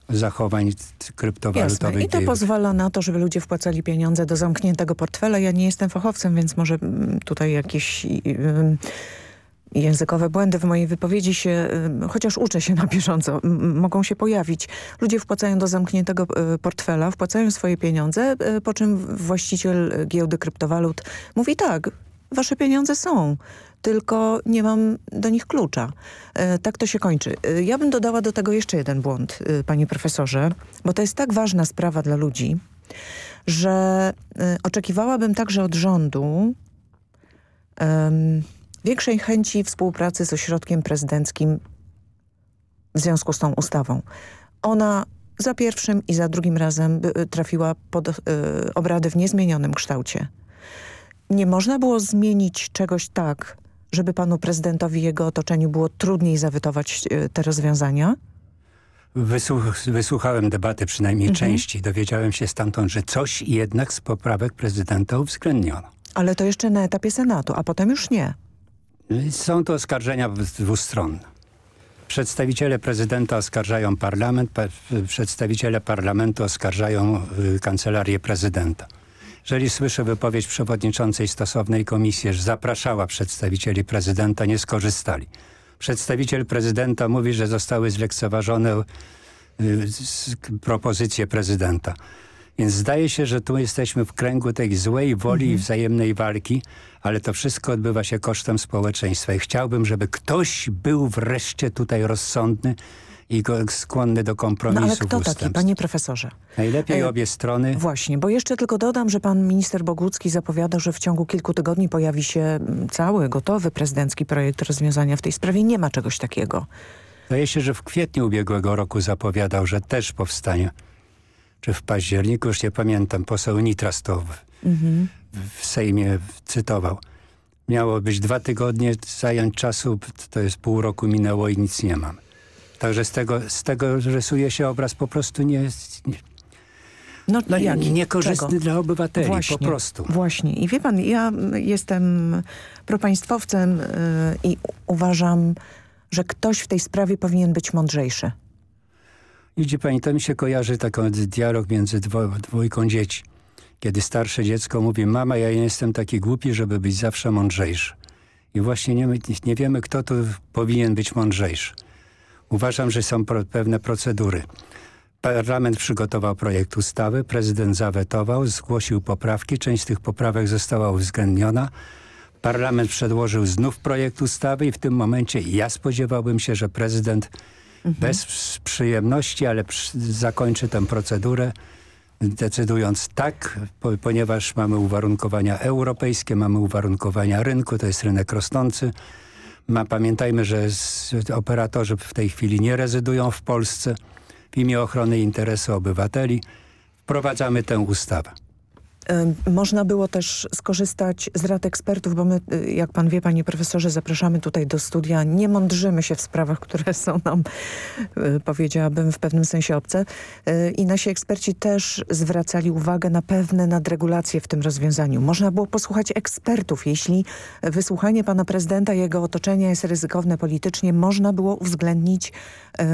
zachowań kryptowalutowych. Jasne. I to pozwala na to, żeby ludzie wpłacali pieniądze do zamkniętego portfela. Ja nie jestem fachowcem, więc może mm, tutaj jakieś językowe błędy w mojej wypowiedzi się, y, chociaż uczę się na bieżąco, mogą się pojawić. Ludzie wpłacają do zamkniętego y, portfela, wpłacają swoje pieniądze, y, po czym właściciel giełdy kryptowalut mówi tak, wasze pieniądze są, tylko nie mam do nich klucza. Tak to się kończy. Ja bym dodała do tego jeszcze jeden błąd, panie profesorze, bo to jest tak ważna sprawa dla ludzi, że oczekiwałabym także od rządu um, większej chęci współpracy z ośrodkiem prezydenckim w związku z tą ustawą. Ona za pierwszym i za drugim razem trafiła pod y, obrady w niezmienionym kształcie. Nie można było zmienić czegoś tak, żeby panu prezydentowi i jego otoczeniu było trudniej zawytować y, te rozwiązania? Wysłuch, wysłuchałem debaty przynajmniej mhm. części. Dowiedziałem się stamtąd, że coś jednak z poprawek prezydenta uwzględniono. Ale to jeszcze na etapie Senatu, a potem już nie. Są to oskarżenia dwustronne. Przedstawiciele prezydenta oskarżają parlament, przedstawiciele parlamentu oskarżają y, kancelarię prezydenta. Jeżeli słyszę wypowiedź przewodniczącej stosownej komisji, że zapraszała przedstawicieli prezydenta, nie skorzystali. Przedstawiciel prezydenta mówi, że zostały zlekceważone y, propozycje prezydenta. Więc zdaje się, że tu jesteśmy w kręgu tej złej woli mhm. i wzajemnej walki, ale to wszystko odbywa się kosztem społeczeństwa i chciałbym, żeby ktoś był wreszcie tutaj rozsądny i skłonny do kompromisu. No ale kto taki, panie profesorze? Najlepiej e, obie strony. Właśnie, bo jeszcze tylko dodam, że pan minister Bogucki zapowiada, że w ciągu kilku tygodni pojawi się mm, cały, gotowy prezydencki projekt rozwiązania w tej sprawie. Nie ma czegoś takiego. Zdaje się, że w kwietniu ubiegłego roku zapowiadał, że też powstanie. Czy w październiku, już nie pamiętam, poseł Nitras to mhm. W Sejmie cytował. Miało być dwa tygodnie, zająć czasu, to jest pół roku minęło i nic nie mam. Także z tego, z tego rysuje się obraz po prostu nie, nie no, no jaki? Niekorzystny Czego? dla obywateli, właśnie, po prostu. Właśnie. I wie pan, ja jestem propaństwowcem yy, i uważam, że ktoś w tej sprawie powinien być mądrzejszy. Widzi pani, to mi się kojarzy taki dialog między dwo, dwójką dzieci. Kiedy starsze dziecko mówi, mama, ja nie jestem taki głupi, żeby być zawsze mądrzejszy. I właśnie nie, nie wiemy, kto tu powinien być mądrzejszy. Uważam, że są pro, pewne procedury. Parlament przygotował projekt ustawy, prezydent zawetował, zgłosił poprawki, część z tych poprawek została uwzględniona. Parlament przedłożył znów projekt ustawy i w tym momencie ja spodziewałbym się, że prezydent mhm. bez przyjemności, ale zakończy tę procedurę decydując tak, po, ponieważ mamy uwarunkowania europejskie, mamy uwarunkowania rynku, to jest rynek rosnący, ma, pamiętajmy, że operatorzy w tej chwili nie rezydują w Polsce. W imię ochrony interesu obywateli wprowadzamy tę ustawę. Można było też skorzystać z rad ekspertów, bo my, y, jak pan wie, panie profesorze, zapraszamy tutaj do studia. Nie mądrzymy się w sprawach, które są nam, y, powiedziałabym, w pewnym sensie obce. Y, I nasi eksperci też zwracali uwagę na pewne nadregulacje w tym rozwiązaniu. Można było posłuchać ekspertów. Jeśli wysłuchanie pana prezydenta i jego otoczenia jest ryzykowne politycznie, można było uwzględnić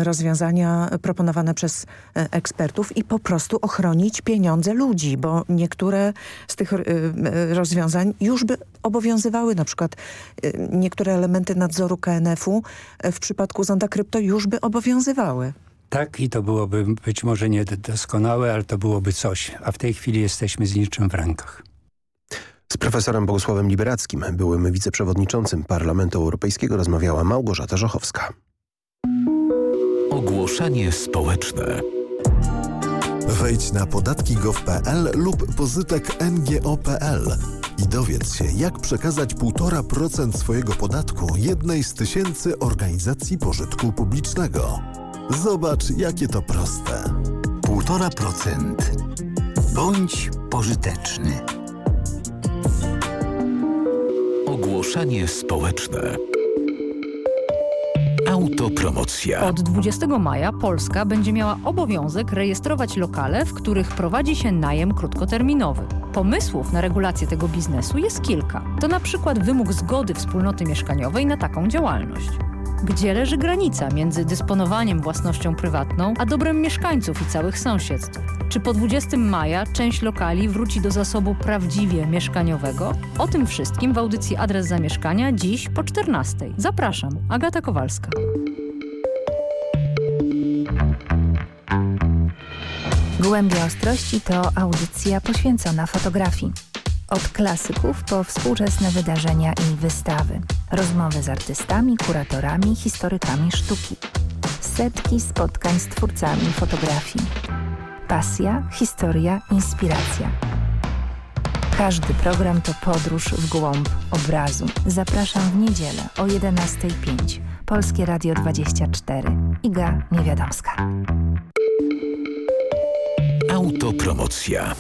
rozwiązania proponowane przez ekspertów i po prostu ochronić pieniądze ludzi, bo niektóre z tych y, y, rozwiązań już by obowiązywały. Na przykład y, niektóre elementy nadzoru KNF-u w przypadku Zonda Krypto już by obowiązywały. Tak i to byłoby być może niedoskonałe, ale to byłoby coś. A w tej chwili jesteśmy z niczym w rękach. Z profesorem Bogusławem Liberackim, byłym wiceprzewodniczącym Parlamentu Europejskiego rozmawiała Małgorzata Żochowska. Ogłoszenie społeczne. Wejdź na podatki.gov.pl lub pozytek ngo.pl i dowiedz się, jak przekazać 1,5% swojego podatku jednej z tysięcy organizacji pożytku publicznego. Zobacz, jakie to proste. 1,5%. Bądź pożyteczny. Ogłoszenie społeczne. Autopromocja. Od 20 maja Polska będzie miała obowiązek rejestrować lokale, w których prowadzi się najem krótkoterminowy. Pomysłów na regulację tego biznesu jest kilka. To na przykład wymóg zgody wspólnoty mieszkaniowej na taką działalność. Gdzie leży granica między dysponowaniem własnością prywatną, a dobrem mieszkańców i całych sąsiedztw? Czy po 20 maja część lokali wróci do zasobu prawdziwie mieszkaniowego? O tym wszystkim w audycji Adres Zamieszkania dziś po 14. Zapraszam, Agata Kowalska. Głębia Ostrości to audycja poświęcona fotografii. Od klasyków po współczesne wydarzenia i wystawy. Rozmowy z artystami, kuratorami, historykami sztuki. Setki spotkań z twórcami fotografii. Pasja, historia, inspiracja. Każdy program to podróż w głąb obrazu. Zapraszam w niedzielę o 11.05. Polskie Radio 24. Iga Niewiadomska. Autopromocja.